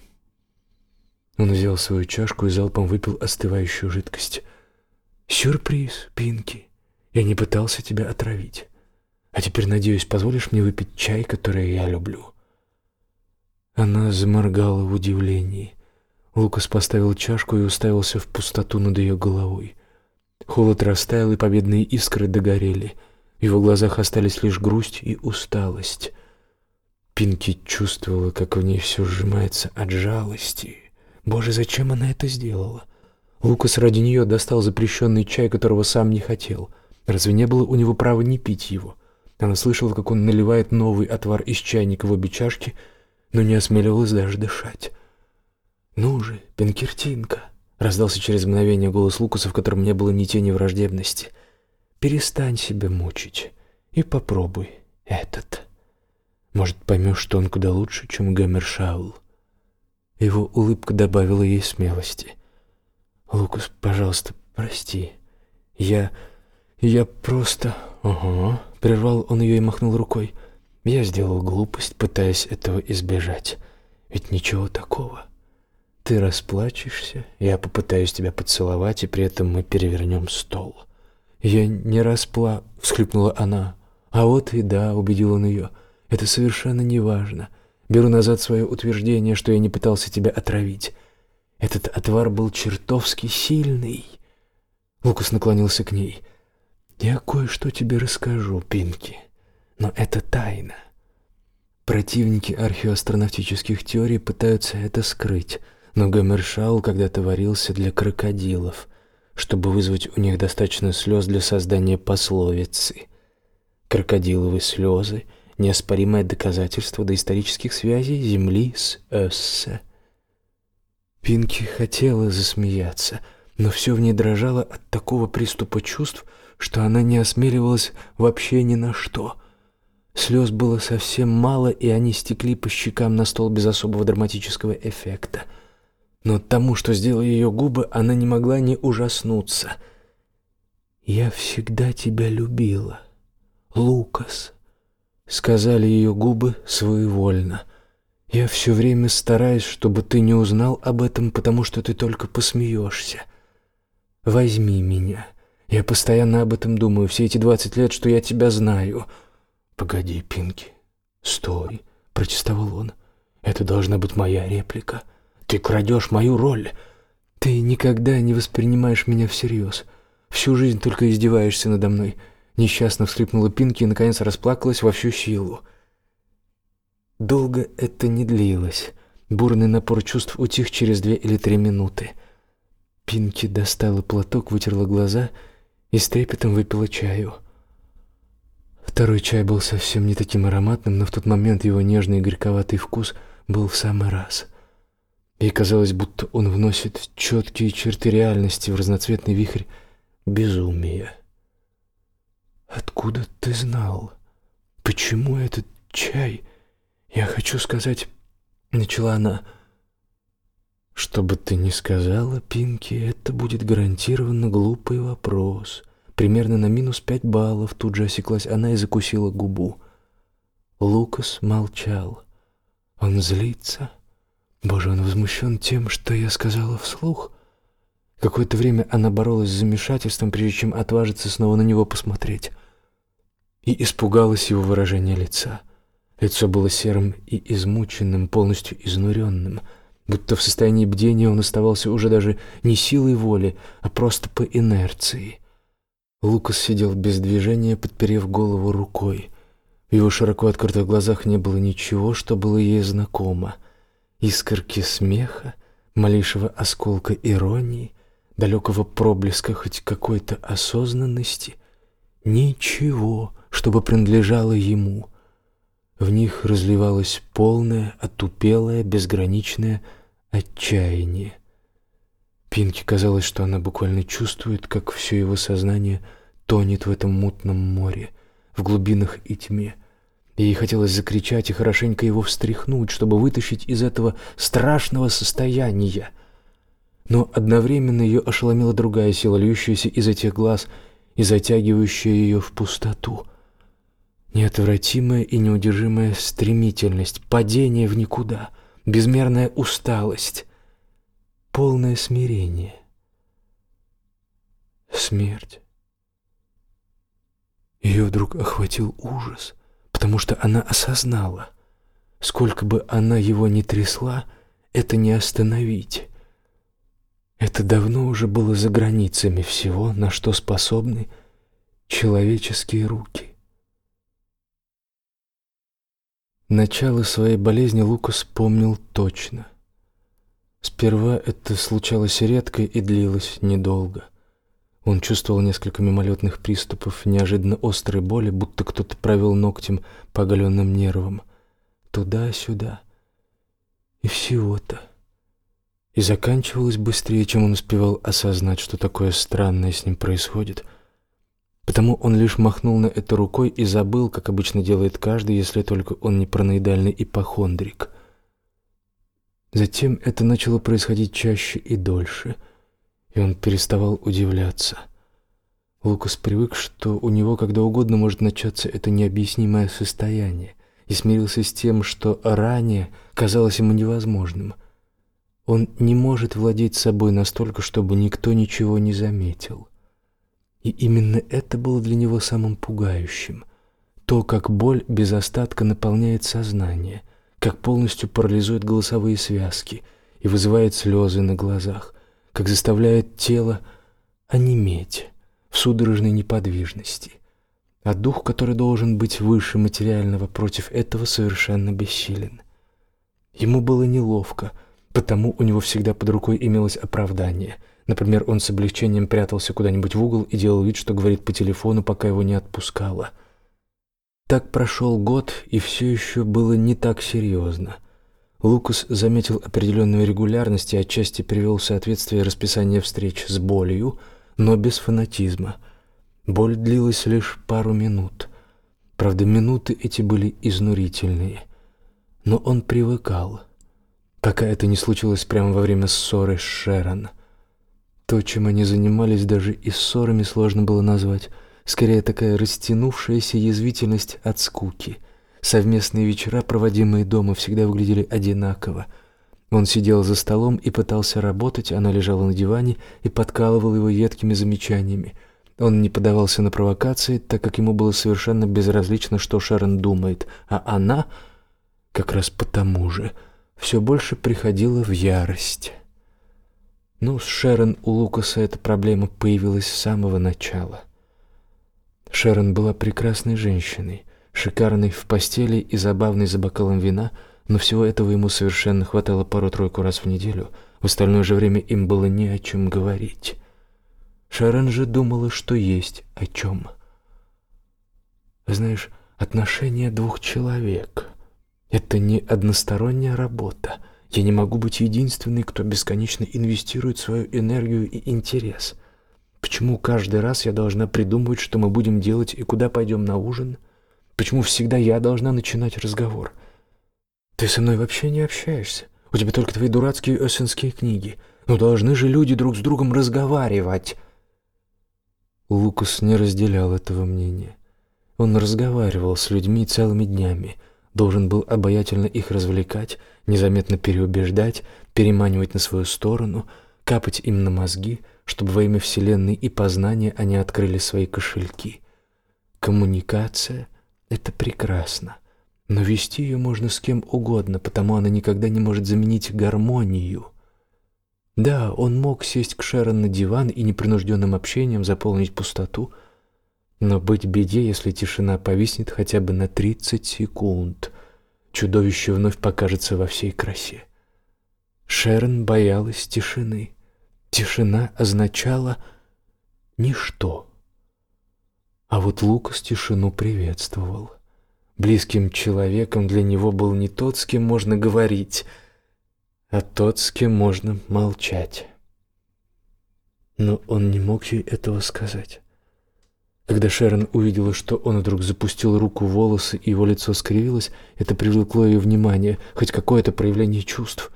Он взял свою чашку и залпом выпил остывающую жидкость. Сюрприз, Пинки. Я не пытался тебя отравить. А теперь, надеюсь, позволишь мне выпить чай, который я люблю. Она заморгала в удивлении. Лукас поставил чашку и уставился в пустоту над ее головой. Холод растаял, и победные искры догорели. В его глазах остались лишь грусть и усталость. Пинки чувствовала, как в ней все сжимается от жалости. Боже, зачем она это сделала? Лукас ради нее достал запрещенный чай, которого сам не хотел. Разве не было у него права не пить его? Она слышала, как он наливает новый отвар из чайника в обе чашки, но не осмеливалась даже дышать. «Ну же, Пенкертинка!» — раздался через мгновение голос Лукаса, в котором не было ни тени враждебности. «Перестань себя мучить и попробуй этот. Может, поймешь, что он куда лучше, чем Гэмершаул». Его улыбка добавила ей смелости. «Лукас, пожалуйста, прости. Я... я просто...» «Ага», — прервал он ее и махнул рукой. «Я сделал глупость, пытаясь этого избежать. Ведь ничего такого». Ты расплачешься, я попытаюсь тебя поцеловать, и при этом мы перевернем стол. Я не распла, всхлипнула она. А вот и да, убедил он ее. Это совершенно не важно. Беру назад свое утверждение, что я не пытался тебя отравить. Этот отвар был чертовски сильный. Лукас наклонился к ней. Я кое-что тебе расскажу, Пинки, но это тайна. Противники археоастронавтических теорий пытаются это скрыть. Но Гомершал когда-то варился для крокодилов, чтобы вызвать у них достаточно слез для создания пословицы. Крокодиловые слезы — неоспоримое доказательство доисторических связей Земли с Эссе. Пинки хотела засмеяться, но все в ней дрожало от такого приступа чувств, что она не осмеливалась вообще ни на что. Слез было совсем мало, и они стекли по щекам на стол без особого драматического эффекта — но тому, что сделали ее губы, она не могла не ужаснуться. «Я всегда тебя любила, Лукас», — сказали ее губы своевольно. «Я все время стараюсь, чтобы ты не узнал об этом, потому что ты только посмеешься. Возьми меня, Я постоянно об этом думаю, все эти двадцать лет, что я тебя знаю. Погоди, Пинки, стой, протестовал он. Это должна быть моя реплика. Ты крадешь мою роль. Ты никогда не воспринимаешь меня всерьез. Всю жизнь только издеваешься надо мной. Несчастно всхлипнула Пинки и наконец расплакалась во всю силу. Долго это не длилось. Бурный напор чувств утих через две или три минуты. Пинки достала платок, вытерла глаза и с трепетом выпила чаю. Второй чай был совсем не таким ароматным, но в тот момент его нежный и горьковатый вкус был в самый раз. Ей казалось, будто он вносит четкие черты реальности в разноцветный вихрь безумия. «Откуда ты знал? Почему этот чай? Я хочу сказать...» — начала она. Что бы ты ни сказала, Пинки, это будет гарантированно глупый вопрос. Примерно на минус пять баллов тут же осеклась она и закусила губу. Лукас молчал. Он злится. Боже, он возмущен тем, что я сказала вслух. Какое-то время она боролась с замешательством, прежде чем отважиться снова на него посмотреть. И испугалась его выражения лица. Лицо было серым и измученным, полностью изнуренным — будто в состоянии бдения он оставался уже даже не силой воли, а просто по инерции. Лукас сидел без движения, подперев голову рукой. В его широко открытых глазах не было ничего, что было ей знакомо. Искорки смеха, малейшего осколка иронии, далекого проблеска хоть какой-то осознанности. Ничего, чтобы принадлежало ему. В них разливалось полное, отупелое, безграничное отчаяние. Пинке казалось, что она буквально чувствует, как все его сознание тонет в этом мутном море, в глубинах и тьме. Ей хотелось закричать и хорошенько его встряхнуть, чтобы вытащить из этого страшного состояния. Но одновременно ее ошеломила другая сила, льющаяся из этих глаз и затягивающая ее в пустоту. Неотвратимая и неудержимая стремительность, падение в никуда — безмерная усталость, полное смирение. Смерть. Ее вдруг охватил ужас, потому что она осознала, сколько бы она его ни трясла, это не остановить. Это давно уже было за границами всего, на что способны человеческие руки. Начало своей болезни Лукас помнил точно. Сперва это случалось редко и длилось недолго. Он чувствовал несколько мимолетных приступов неожиданно острой боли, будто кто-то провел ногтем по оголенным нервам. Туда-сюда. И всего-то. И заканчивалось быстрее, чем он успевал осознать, что такое странное с ним происходит — Потому он лишь махнул на это рукой и забыл, как обычно делает каждый, если только он не параноидальный ипохондрик. Затем это начало происходить чаще и дольше, и он переставал удивляться. Лукас привык, что у него когда угодно может начаться это необъяснимое состояние, и смирился с тем, что ранее казалось ему невозможным. Он не может владеть собой настолько, чтобы никто ничего не заметил. И именно это было для него самым пугающим. То, как боль без остатка наполняет сознание, как полностью парализует голосовые связки и вызывает слезы на глазах, как заставляет тело онеметь в судорожной неподвижности. А дух, который должен быть выше материального, против этого совершенно бессилен. Ему было неловко, потому у него всегда под рукой имелось оправдание — Например, он с облегчением прятался куда-нибудь в угол и делал вид, что говорит по телефону, пока его не отпускало. Так прошел год, и все еще было не так серьезно. Лукас заметил определенную регулярность и отчасти привел в соответствие расписание встреч с болью, но без фанатизма. Боль длилась лишь пару минут. Правда, минуты эти были изнурительные. Но он привыкал, пока это не случилось прямо во время ссоры с Шерон. То, чем они занимались, даже и ссорами сложно было назвать. Скорее, такая растянувшаяся язвительность от скуки. Совместные вечера, проводимые дома, всегда выглядели одинаково. Он сидел за столом и пытался работать, она лежала на диване и подкалывала его едкими замечаниями. Он не поддавался на провокации, так как ему было совершенно безразлично, что Шерон думает, а она, как раз потому же, все больше приходила в ярость. Ну, с Шерон у Лукаса эта проблема появилась с самого начала. Шерон была прекрасной женщиной, шикарной в постели и забавной за бокалом вина, но всего этого ему совершенно хватало пару-тройку раз в неделю. В остальное же время им было не о чем говорить. Шерон же думала, что есть о чем. Знаешь, отношения двух человек — это не односторонняя работа. Я не могу быть единственной, кто бесконечно инвестирует свою энергию и интерес. Почему каждый раз я должна придумывать, что мы будем делать и куда пойдем на ужин? Почему всегда я должна начинать разговор? Ты со мной вообще не общаешься. У тебя только твои дурацкие эссенские книги. Но должны же люди друг с другом разговаривать. Лукас не разделял этого мнения. Он разговаривал с людьми целыми днями, должен был обаятельно их развлекать, незаметно переубеждать, переманивать на свою сторону, капать им на мозги, чтобы во имя Вселенной и познания они открыли свои кошельки. Коммуникация — это прекрасно, но вести ее можно с кем угодно, потому она никогда не может заменить гармонию — да, он мог сесть к Шерон на диван и непринужденным общением заполнить пустоту, но быть беде, если тишина повиснет хотя бы на 30 секунд. Чудовище вновь покажется во всей красе. Шерон боялась тишины. Тишина означала ничто. А вот Лукас тишину приветствовал. Близким человеком для него был не тот, с кем можно говорить — а тот, с кем можно молчать. Но он не мог ей этого сказать. Когда Шерон увидела, что он вдруг запустил руку в волосы и его лицо скривилось, это привлекло ее внимание, хоть какое-то проявление чувств.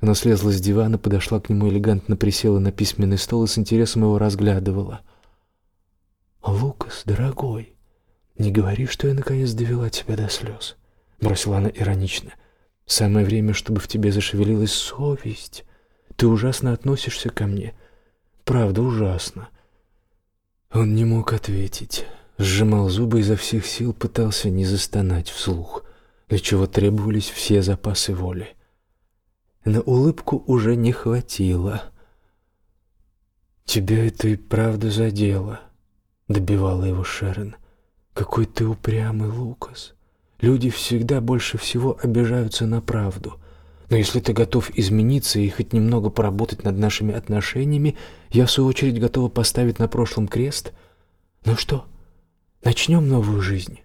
Она слезла с дивана, подошла к нему, элегантно присела на письменный стол и с интересом его разглядывала. «Лукас, дорогой, не говори, что я наконец довела тебя до слез», — бросила она иронично. Самое время, чтобы в тебе зашевелилась совесть. Ты ужасно относишься ко мне. Правда, ужасно. Он не мог ответить. Сжимал зубы изо всех сил, пытался не застонать вслух, для чего требовались все запасы воли. На улыбку уже не хватило. «Тебя это и правда задело», — добивала его Шерон. «Какой ты упрямый, Лукас. Люди всегда больше всего обижаются на правду. Но если ты готов измениться и хоть немного поработать над нашими отношениями, я в свою очередь готова поставить на прошлом крест. Ну что, начнем новую жизнь?»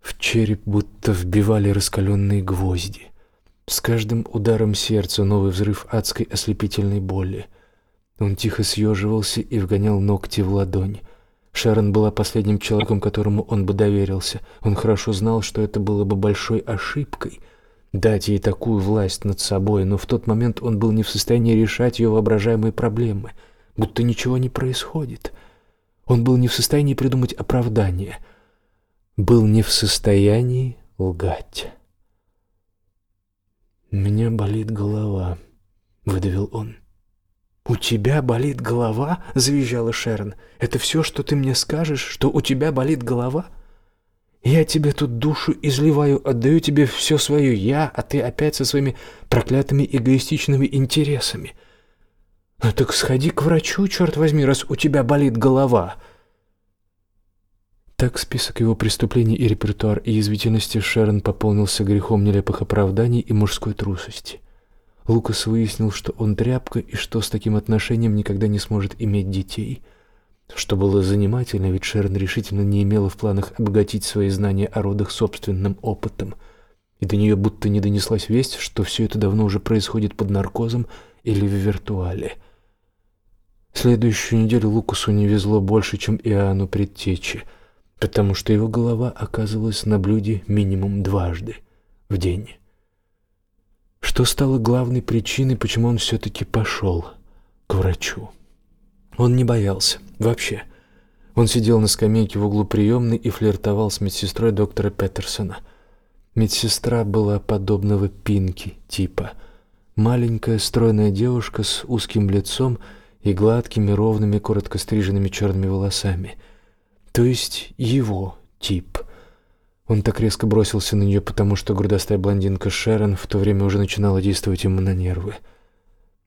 В череп будто вбивали раскаленные гвозди. С каждым ударом сердца новый взрыв адской ослепительной боли. Он тихо съеживался и вгонял ногти в ладонь. Шерон была последним человеком, которому он бы доверился. Он хорошо знал, что это было бы большой ошибкой дать ей такую власть над собой, но в тот момент он был не в состоянии решать ее воображаемые проблемы, будто ничего не происходит. Он был не в состоянии придумать оправдание, был не в состоянии лгать. «Меня болит голова», — выдавил он. «У тебя болит голова?» — завизжала Шерон. «Это все, что ты мне скажешь, что у тебя болит голова?» «Я тебе тут душу изливаю, отдаю тебе все свое «я», а ты опять со своими проклятыми эгоистичными интересами. Ну так сходи к врачу, черт возьми, раз у тебя болит голова!» Так список его преступлений и репертуар язвительности Шерон пополнился грехом нелепых оправданий и мужской трусости. Лукас выяснил, что он тряпка и что с таким отношением никогда не сможет иметь детей. Что было занимательно, ведь Шерон решительно не имела в планах обогатить свои знания о родах собственным опытом. И до нее будто не донеслась весть, что все это давно уже происходит под наркозом или в виртуале. Следующую неделю Лукасу не везло больше, чем Иоанну Предтече, потому что его голова оказывалась на блюде минимум дважды в день. Что стало главной причиной, почему он все-таки пошел к врачу? Он не боялся. Вообще. Он сидел на скамейке в углу приемной и флиртовал с медсестрой доктора Петерсона. Медсестра была подобного Пинки типа. Маленькая стройная девушка с узким лицом и гладкими, ровными, коротко стриженными черными волосами. То есть его тип. Он так резко бросился на нее, потому что грудастая блондинка Шерон в то время уже начинала действовать ему на нервы.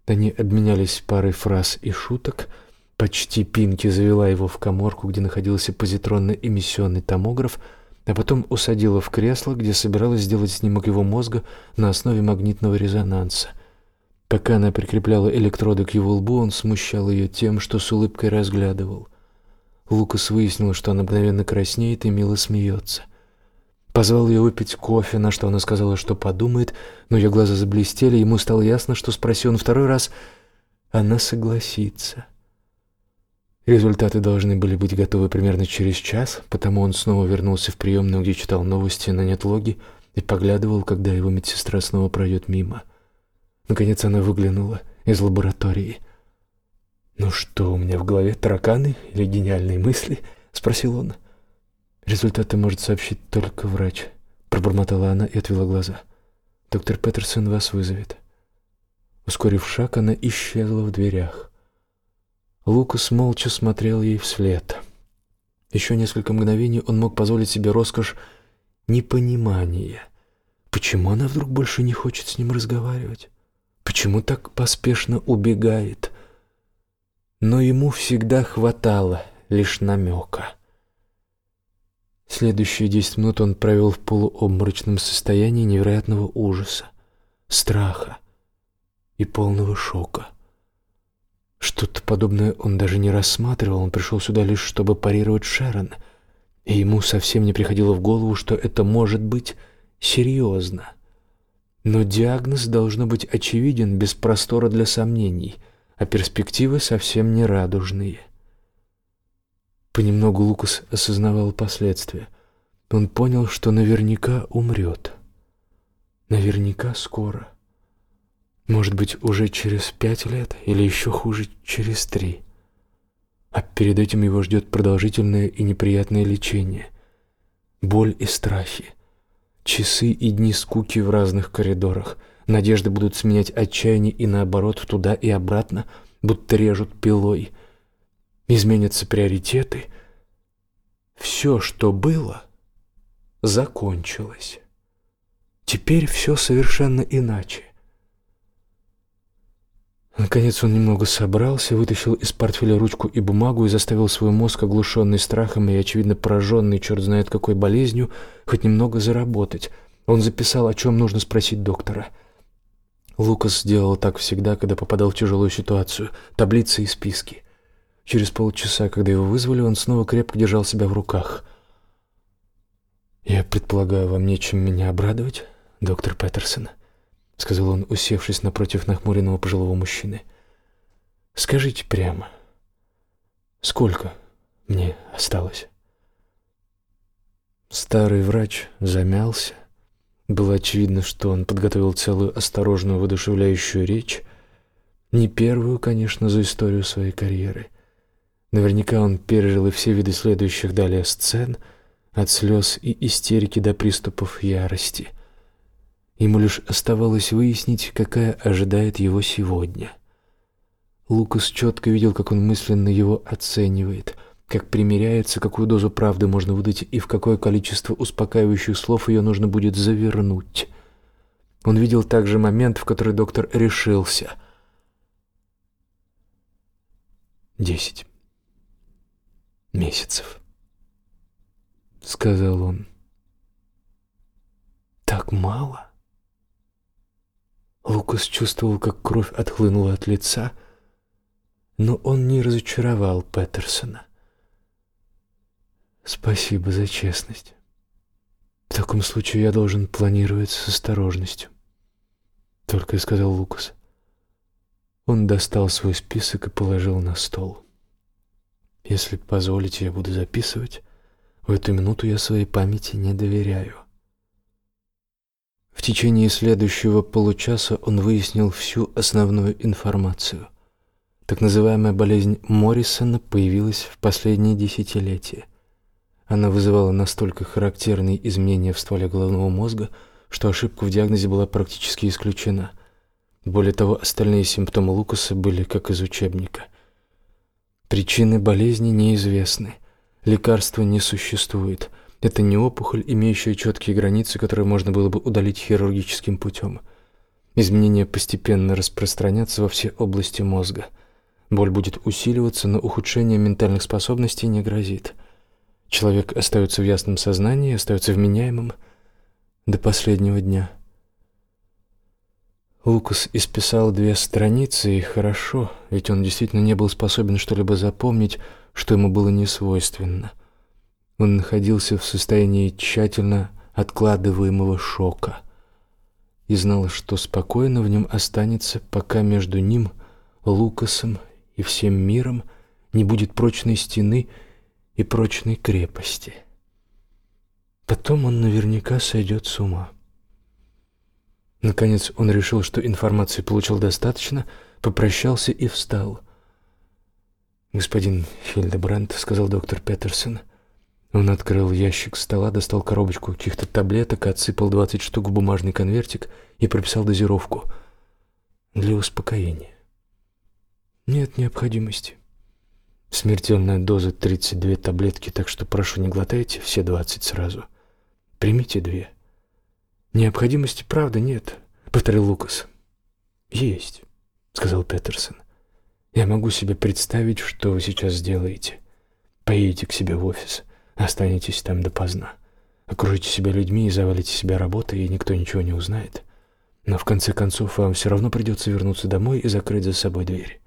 Они обменялись парой фраз и шуток. Почти Пинки завела его в каморку, где находился позитронно-эмиссионный томограф, а потом усадила в кресло, где собиралась сделать снимок его мозга на основе магнитного резонанса. Пока она прикрепляла электроды к его лбу, он смущал ее тем, что с улыбкой разглядывал. Лукас выяснил, что она мгновенно краснеет и мило смеется. Позвал ее выпить кофе, на что она сказала, что подумает, но ее глаза заблестели, ему стало ясно, что спроси он второй раз, она согласится. Результаты должны были быть готовы примерно через час, потому он снова вернулся в приемную, где читал новости на нетлоге и поглядывал, когда его медсестра снова пройдет мимо. Наконец она выглянула из лаборатории. «Ну что, у меня в голове тараканы или гениальные мысли?» — спросил он. «Результаты может сообщить только врач», — пробормотала она и отвела глаза. «Доктор Петерсон вас вызовет». Ускорив шаг, она исчезла в дверях. Лукас молча смотрел ей вслед. Еще несколько мгновений он мог позволить себе роскошь непонимания. Почему она вдруг больше не хочет с ним разговаривать? Почему так поспешно убегает? Но ему всегда хватало лишь намека. Следующие десять минут он провел в полуобморочном состоянии невероятного ужаса, страха и полного шока. Что-то подобное он даже не рассматривал, он пришел сюда лишь чтобы парировать Шерон, и ему совсем не приходило в голову, что это может быть серьезно. Но диагноз должно быть очевиден, без простора для сомнений, а перспективы совсем не радужные. Понемногу Лукас осознавал последствия. Он понял, что наверняка умрет. Наверняка скоро. Может быть, уже через пять лет или еще хуже, через три. А перед этим его ждет продолжительное и неприятное лечение. Боль и страхи. Часы и дни скуки в разных коридорах. Надежды будут сменять отчаяние и наоборот, туда и обратно, будто режут пилой. Изменятся приоритеты. Все, что было, закончилось. Теперь все совершенно иначе. Наконец он немного собрался, вытащил из портфеля ручку и бумагу и заставил свой мозг, оглушенный страхом и, очевидно, пораженный черт знает какой болезнью, хоть немного заработать. Он записал, о чем нужно спросить доктора. Лукас сделал так всегда, когда попадал в тяжелую ситуацию. Таблицы и списки. Через полчаса, когда его вызвали, он снова крепко держал себя в руках. «Я предполагаю, вам нечем меня обрадовать, доктор Петерсон?» — сказал он, усевшись напротив нахмуренного пожилого мужчины. «Скажите прямо, сколько мне осталось?» Старый врач замялся. Было очевидно, что он подготовил целую осторожную, воодушевляющую речь. Не первую, конечно, за историю своей карьеры. Наверняка он пережил и все виды следующих далее сцен, от слез и истерики до приступов ярости — Ему лишь оставалось выяснить, какая ожидает его сегодня. Лукас четко видел, как он мысленно его оценивает, как примеряется, какую дозу правды можно выдать и в какое количество успокаивающих слов ее нужно будет завернуть. Он видел также момент, в который доктор решился. «Десять месяцев», — сказал он. «Так мало?» Лукас чувствовал, как кровь отхлынула от лица, но он не разочаровал Петерсона. Спасибо за честность. В таком случае я должен планировать с осторожностью, только и сказал Лукас. Он достал свой список и положил на стол. Если позволите, я буду записывать. В эту минуту я своей памяти не доверяю. В течение следующего получаса он выяснил всю основную информацию. Так называемая болезнь Моррисона появилась в последние десятилетия. Она вызывала настолько характерные изменения в стволе головного мозга, что ошибка в диагнозе была практически исключена. Более того, остальные симптомы Лукаса были как из учебника. Причины болезни неизвестны. Лекарства не существует. Это не опухоль, имеющая четкие границы, которые можно было бы удалить хирургическим путем. Изменения постепенно распространятся во все области мозга. Боль будет усиливаться, но ухудшение ментальных способностей не грозит. Человек остается в ясном сознании, остается вменяемым до последнего дня. Лукас исписал две страницы, и хорошо, ведь он действительно не был способен что-либо запомнить, что ему было не свойственно. Он находился в состоянии тщательно откладываемого шока и знал, что спокойно в нем останется, пока между ним, Лукасом и всем миром не будет прочной стены и прочной крепости. Потом он наверняка сойдет с ума. Наконец он решил, что информации получил достаточно, попрощался и встал. «Господин Хильдебранд», — сказал доктор Петерсон, он открыл ящик стола, достал коробочку каких-то таблеток, отсыпал двадцать штук в бумажный конвертик и прописал дозировку для успокоения. Нет необходимости. Смертельная доза 32 таблетки, так что прошу, не глотайте все 20 сразу. Примите две. Необходимости, правда, нет, повторил Лукас. Есть, сказал Петерсон. Я могу себе представить, что вы сейчас сделаете. Поедете к себе в офис. Останетесь там допоздна. Окружите себя людьми и завалите себя работой, и никто ничего не узнает. Но в конце концов вам все равно придется вернуться домой и закрыть за собой дверь.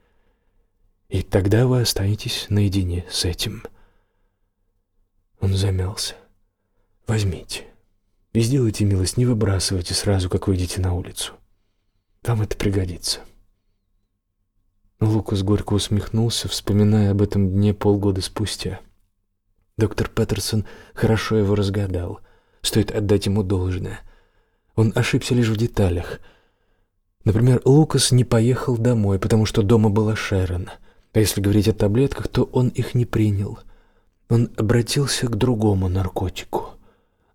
И тогда вы останетесь наедине с этим. Он замялся. Возьмите. И сделайте милость, не выбрасывайте сразу, как выйдете на улицу. Вам это пригодится. Лукас горько усмехнулся, вспоминая об этом дне полгода спустя. Доктор Петерсон хорошо его разгадал. Стоит отдать ему должное. Он ошибся лишь в деталях. Например, Лукас не поехал домой, потому что дома была Шерон. А если говорить о таблетках, то он их не принял. Он обратился к другому наркотику.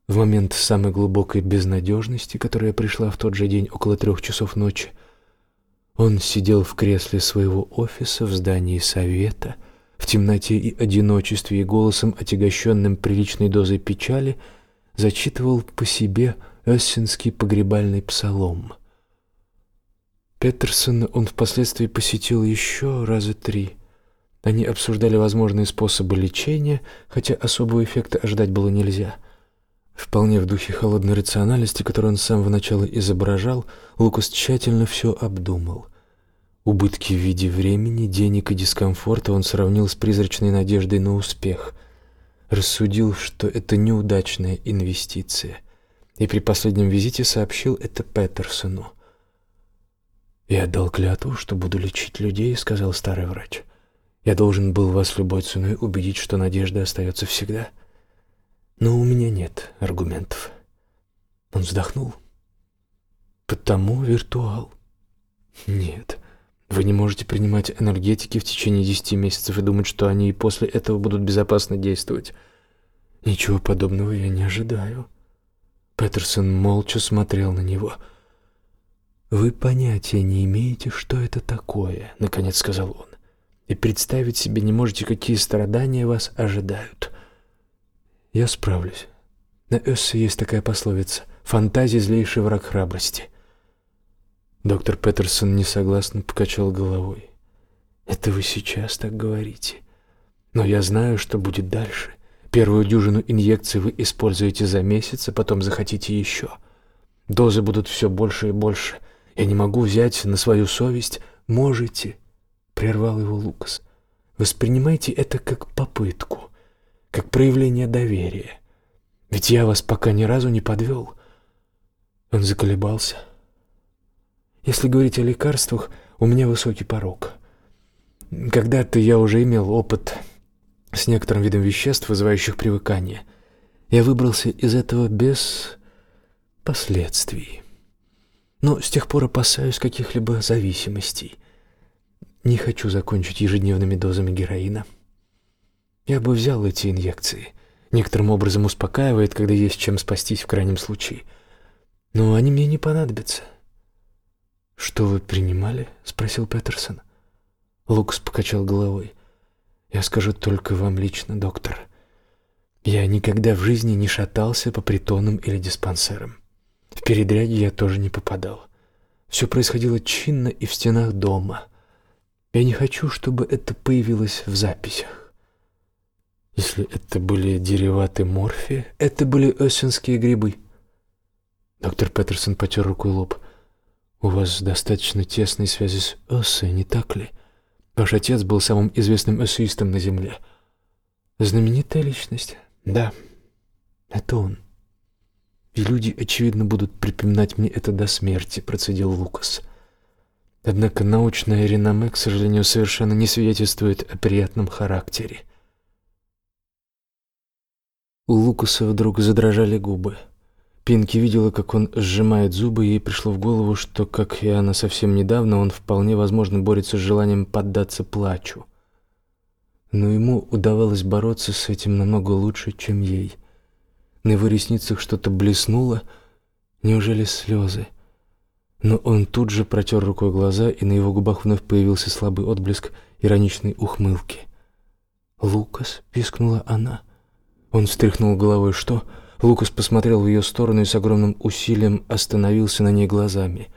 В момент самой глубокой безнадежности, которая пришла в тот же день около трех часов ночи, он сидел в кресле своего офиса в здании совета — в темноте и одиночестве и голосом, отягощенным приличной дозой печали, зачитывал по себе Эссенский погребальный псалом. Петерсона он впоследствии посетил еще раза три. Они обсуждали возможные способы лечения, хотя особого эффекта ожидать было нельзя. Вполне в духе холодной рациональности, которую он с самого начала изображал, Лукас тщательно все обдумал — Убытки в виде времени, денег и дискомфорта он сравнил с призрачной надеждой на успех. Рассудил, что это неудачная инвестиция. И при последнем визите сообщил это Петерсону. «Я дал клятву, что буду лечить людей», — сказал старый врач. «Я должен был вас любой ценой убедить, что надежда остается всегда. Но у меня нет аргументов». Он вздохнул. «Потому виртуал». «Нет». Вы не можете принимать энергетики в течение десяти месяцев и думать, что они и после этого будут безопасно действовать. Ничего подобного я не ожидаю. Петерсон молча смотрел на него. Вы понятия не имеете, что это такое, наконец сказал он. И представить себе не можете, какие страдания вас ожидают. Я справлюсь. На Эссе есть такая пословица: фантазия злейший враг храбрости. Доктор Петерсон несогласно покачал головой. Это вы сейчас так говорите. Но я знаю, что будет дальше. Первую дюжину инъекций вы используете за месяц, а потом захотите еще. Дозы будут все больше и больше. Я не могу взять на свою совесть. Можете, прервал его Лукас. Воспринимайте это как попытку, как проявление доверия. Ведь я вас пока ни разу не подвел. Он заколебался. Если говорить о лекарствах, у меня высокий порог. Когда-то я уже имел опыт с некоторым видом веществ, вызывающих привыкание. Я выбрался из этого без последствий. Но с тех пор опасаюсь каких-либо зависимостей. Не хочу закончить ежедневными дозами героина. Я бы взял эти инъекции. Некоторым образом успокаивает, когда есть чем спастись в крайнем случае. Но они мне не понадобятся. «Что вы принимали?» — спросил Петерсон. Лукас покачал головой. Я скажу только вам лично, доктор. Я никогда в жизни не шатался по притонам или диспансерам. В передряги я тоже не попадал. Все происходило чинно и в стенах дома. Я не хочу, чтобы это появилось в записях. Если это были дериваты морфия, это были осенские грибы. Доктор Петерсон потер рукой лоб. У вас достаточно тесные связи с Оссой, не так ли? Ваш отец был самым известным эссеистом на Земле. Знаменитая личность. Да, это он. И люди, очевидно, будут припоминать мне это до смерти, процедил Лукас. Однако научное реноме, к сожалению, совершенно не свидетельствует о приятном характере. У Лукаса вдруг задрожали губы. Пинки видела, как он сжимает зубы, и ей пришло в голову, что, как и она совсем недавно, он вполне возможно борется с желанием поддаться плачу. Но ему удавалось бороться с этим намного лучше, чем ей. На его ресницах что-то блеснуло, неужели слезы? Но он тут же протер рукой глаза, и на его губах вновь появился слабый отблеск ироничной ухмылки. «Лукас?» — пискнула она. Он встряхнул головой. «Что?» Лукас посмотрел в ее сторону и с огромным усилием остановился на ней глазами.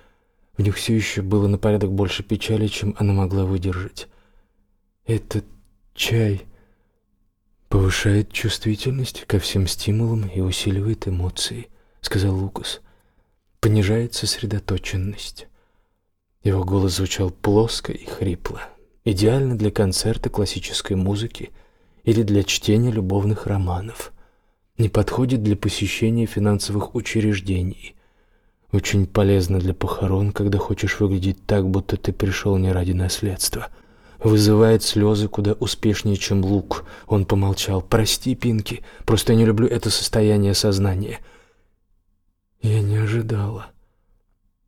В них все еще было на порядок больше печали, чем она могла выдержать. «Этот чай повышает чувствительность ко всем стимулам и усиливает эмоции», — сказал Лукас. «Понижает сосредоточенность». Его голос звучал плоско и хрипло. Идеально для концерта классической музыки или для чтения любовных романов — не подходит для посещения финансовых учреждений. Очень полезно для похорон, когда хочешь выглядеть так, будто ты пришел не ради наследства. Вызывает слезы куда успешнее, чем лук. Он помолчал. Прости, Пинки, просто я не люблю это состояние сознания. Я не ожидала.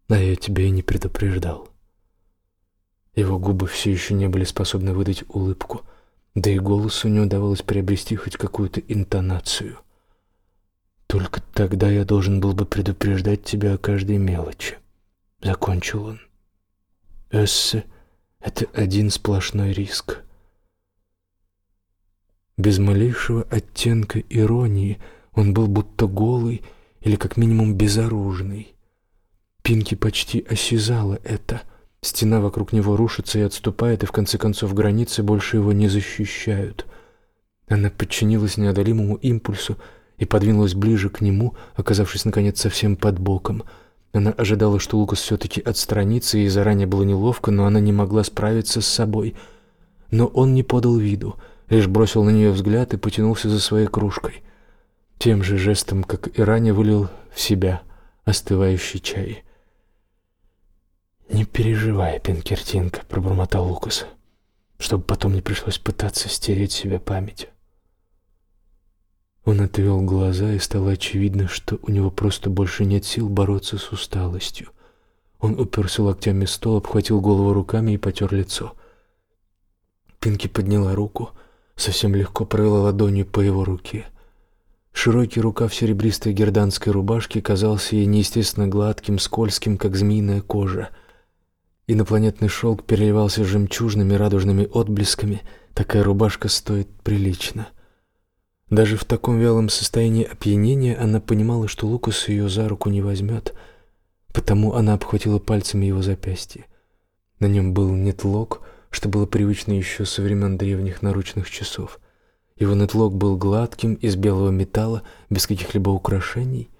А я тебя и не предупреждал. Его губы все еще не были способны выдать улыбку, да и голосу не удавалось приобрести хоть какую-то интонацию. Только тогда я должен был бы предупреждать тебя о каждой мелочи. Закончил он. Эссе — это один сплошной риск. Без малейшего оттенка иронии он был будто голый или как минимум безоружный. Пинки почти осязала это. Стена вокруг него рушится и отступает, и в конце концов границы больше его не защищают. Она подчинилась неодолимому импульсу, и подвинулась ближе к нему, оказавшись наконец совсем под боком. Она ожидала, что Лукас все-таки отстранится, и заранее было неловко, но она не могла справиться с собой. Но он не подал виду, лишь бросил на нее взгляд и потянулся за своей кружкой. Тем же жестом, как и ранее, вылил в себя остывающий чай. «Не переживай, Пинкертинка», — пробормотал Лукас, чтобы потом не пришлось пытаться стереть себе память. Он отвел глаза, и стало очевидно, что у него просто больше нет сил бороться с усталостью. Он уперся локтями в стол, обхватил голову руками и потер лицо. Пинки подняла руку, совсем легко провела ладонью по его руке. Широкий рукав серебристой герданской рубашки казался ей неестественно гладким, скользким, как змеиная кожа. Инопланетный шелк переливался жемчужными радужными отблесками. Такая рубашка стоит прилично — даже в таком вялом состоянии опьянения она понимала, что Лукас ее за руку не возьмет, потому она обхватила пальцами его запястье. На нем был нетлок, что было привычно еще со времен древних наручных часов. Его нетлок был гладким, из белого металла, без каких-либо украшений,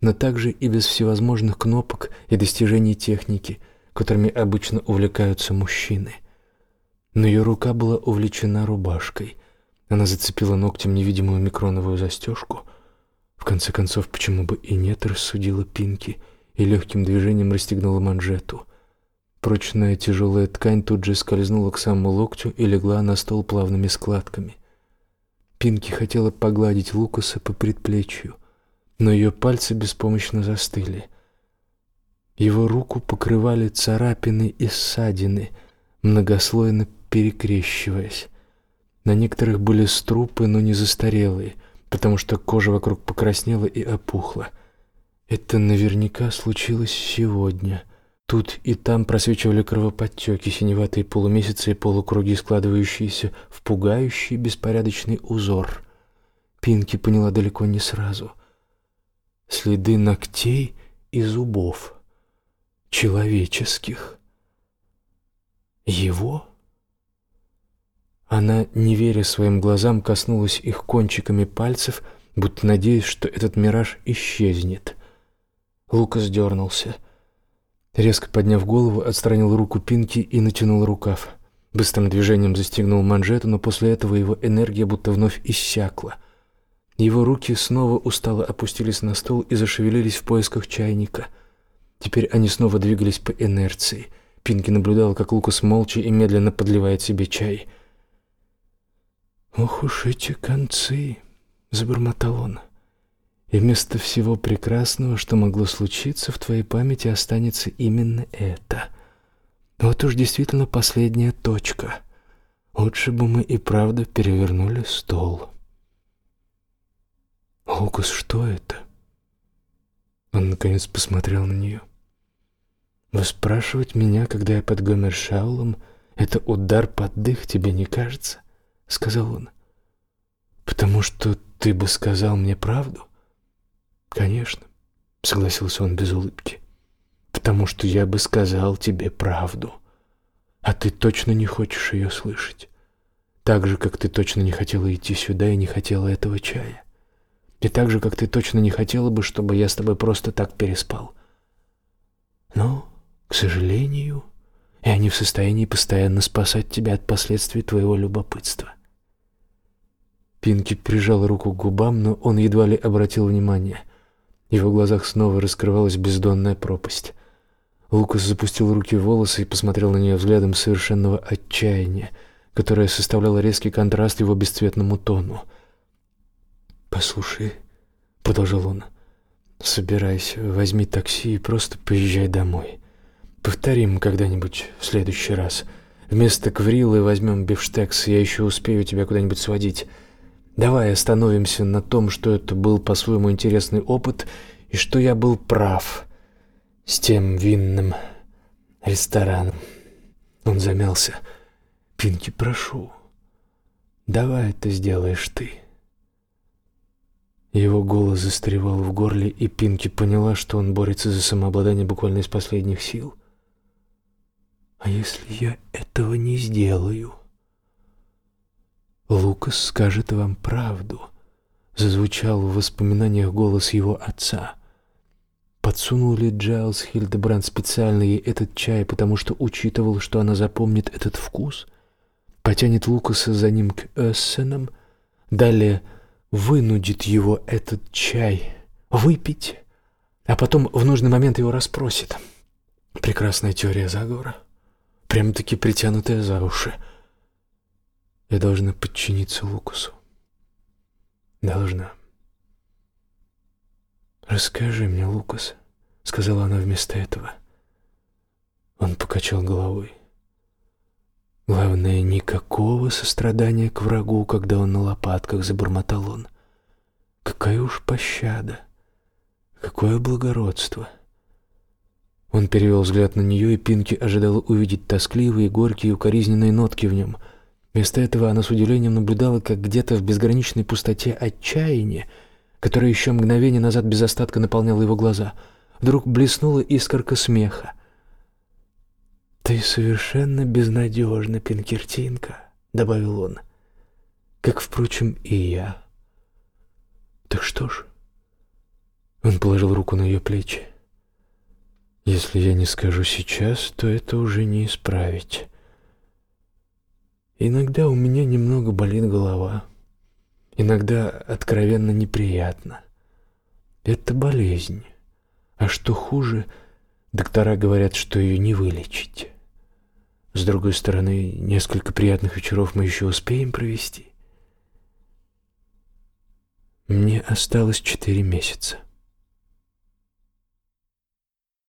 но также и без всевозможных кнопок и достижений техники, которыми обычно увлекаются мужчины. Но ее рука была увлечена рубашкой — она зацепила ногтем невидимую микроновую застежку. В конце концов, почему бы и нет, рассудила Пинки и легким движением расстегнула манжету. Прочная тяжелая ткань тут же скользнула к самому локтю и легла на стол плавными складками. Пинки хотела погладить Лукаса по предплечью, но ее пальцы беспомощно застыли. Его руку покрывали царапины и ссадины, многослойно перекрещиваясь. На некоторых были струпы, но не застарелые, потому что кожа вокруг покраснела и опухла. Это наверняка случилось сегодня, Тут и там просвечивали кровоподтеки, синеватые полумесяцы и полукруги, складывающиеся в пугающий беспорядочный узор. Пинки поняла далеко не сразу. Следы ногтей и зубов. Человеческих. Его? Она, не веря своим глазам, коснулась их кончиками пальцев, будто надеясь, что этот мираж исчезнет. Лукас дернулся — Резко подняв голову, отстранил руку Пинки и натянул рукав. Быстрым движением застегнул манжету, но после этого его энергия будто вновь иссякла. Его руки снова устало опустились на стол и зашевелились в поисках чайника. Теперь они снова двигались по инерции. Пинки наблюдал, как Лукас молча и медленно подливает себе чай. «Ох уж эти концы!» — забормотал он. И вместо всего прекрасного, что могло случиться, в твоей памяти останется именно это. Вот уж действительно последняя точка. Лучше бы мы и правда перевернули стол. Лукас, что это? Он наконец посмотрел на нее. Вы спрашивать меня, когда я под Гомершаулом, это удар под дых, тебе не кажется? сказал он. Потому что ты бы сказал мне правду. Конечно, согласился он без улыбки. Потому что я бы сказал тебе правду, а ты точно не хочешь ее слышать. Так же, как ты точно не хотела идти сюда и не хотела этого чая. И так же, как ты точно не хотела бы, чтобы я с тобой просто так переспал. Но, к сожалению, я не в состоянии постоянно спасать тебя от последствий твоего любопытства. Пинки прижал руку к губам, но он едва ли обратил внимание — в его глазах снова раскрывалась бездонная пропасть. Лукас запустил руки в волосы и посмотрел на нее взглядом совершенного отчаяния, которое составляло резкий контраст его бесцветному тону. «Послушай», — продолжал он, — «собирайся, возьми такси и просто поезжай домой. Повторим когда-нибудь в следующий раз. Вместо кврилы возьмем бифштекс, я еще успею тебя куда-нибудь сводить». Давай остановимся на том, что это был по-своему интересный опыт и что я был прав с тем винным рестораном. Он замялся. Пинки, прошу. Давай это сделаешь ты. Его голос застревал в горле, и Пинки поняла, что он борется за самообладание буквально из последних сил. А если я этого не сделаю? Лукас скажет вам правду. Зазвучал в воспоминаниях голос его отца. Подсунул ли Джайлс Хильдебранд специально ей этот чай, потому что учитывал, что она запомнит этот вкус? Потянет Лукаса за ним к Эссенам, далее вынудит его этот чай выпить, а потом в нужный момент его расспросит. Прекрасная теория заговора, прям-таки притянутая за уши. Я должна подчиниться Лукасу. Должна. Расскажи мне, Лукас, сказала она вместо этого. Он покачал головой. Главное, никакого сострадания к врагу, когда он на лопатках, забормотал он. Какая уж пощада, какое благородство. Он перевел взгляд на нее, и Пинки ожидала увидеть тоскливые, горькие, укоризненные нотки в нем — Вместо этого она с удивлением наблюдала, как где-то в безграничной пустоте отчаяния, которое еще мгновение назад без остатка наполняло его глаза, вдруг блеснула искорка смеха. «Ты совершенно безнадежна, Пинкертинка», — добавил он, — «как, впрочем, и я». «Так что ж?» Он положил руку на ее плечи. «Если я не скажу сейчас, то это уже не исправить». Иногда у меня немного болит голова. Иногда откровенно неприятно. Это болезнь. А что хуже, доктора говорят, что ее не вылечить. С другой стороны, несколько приятных вечеров мы еще успеем провести. Мне осталось четыре месяца.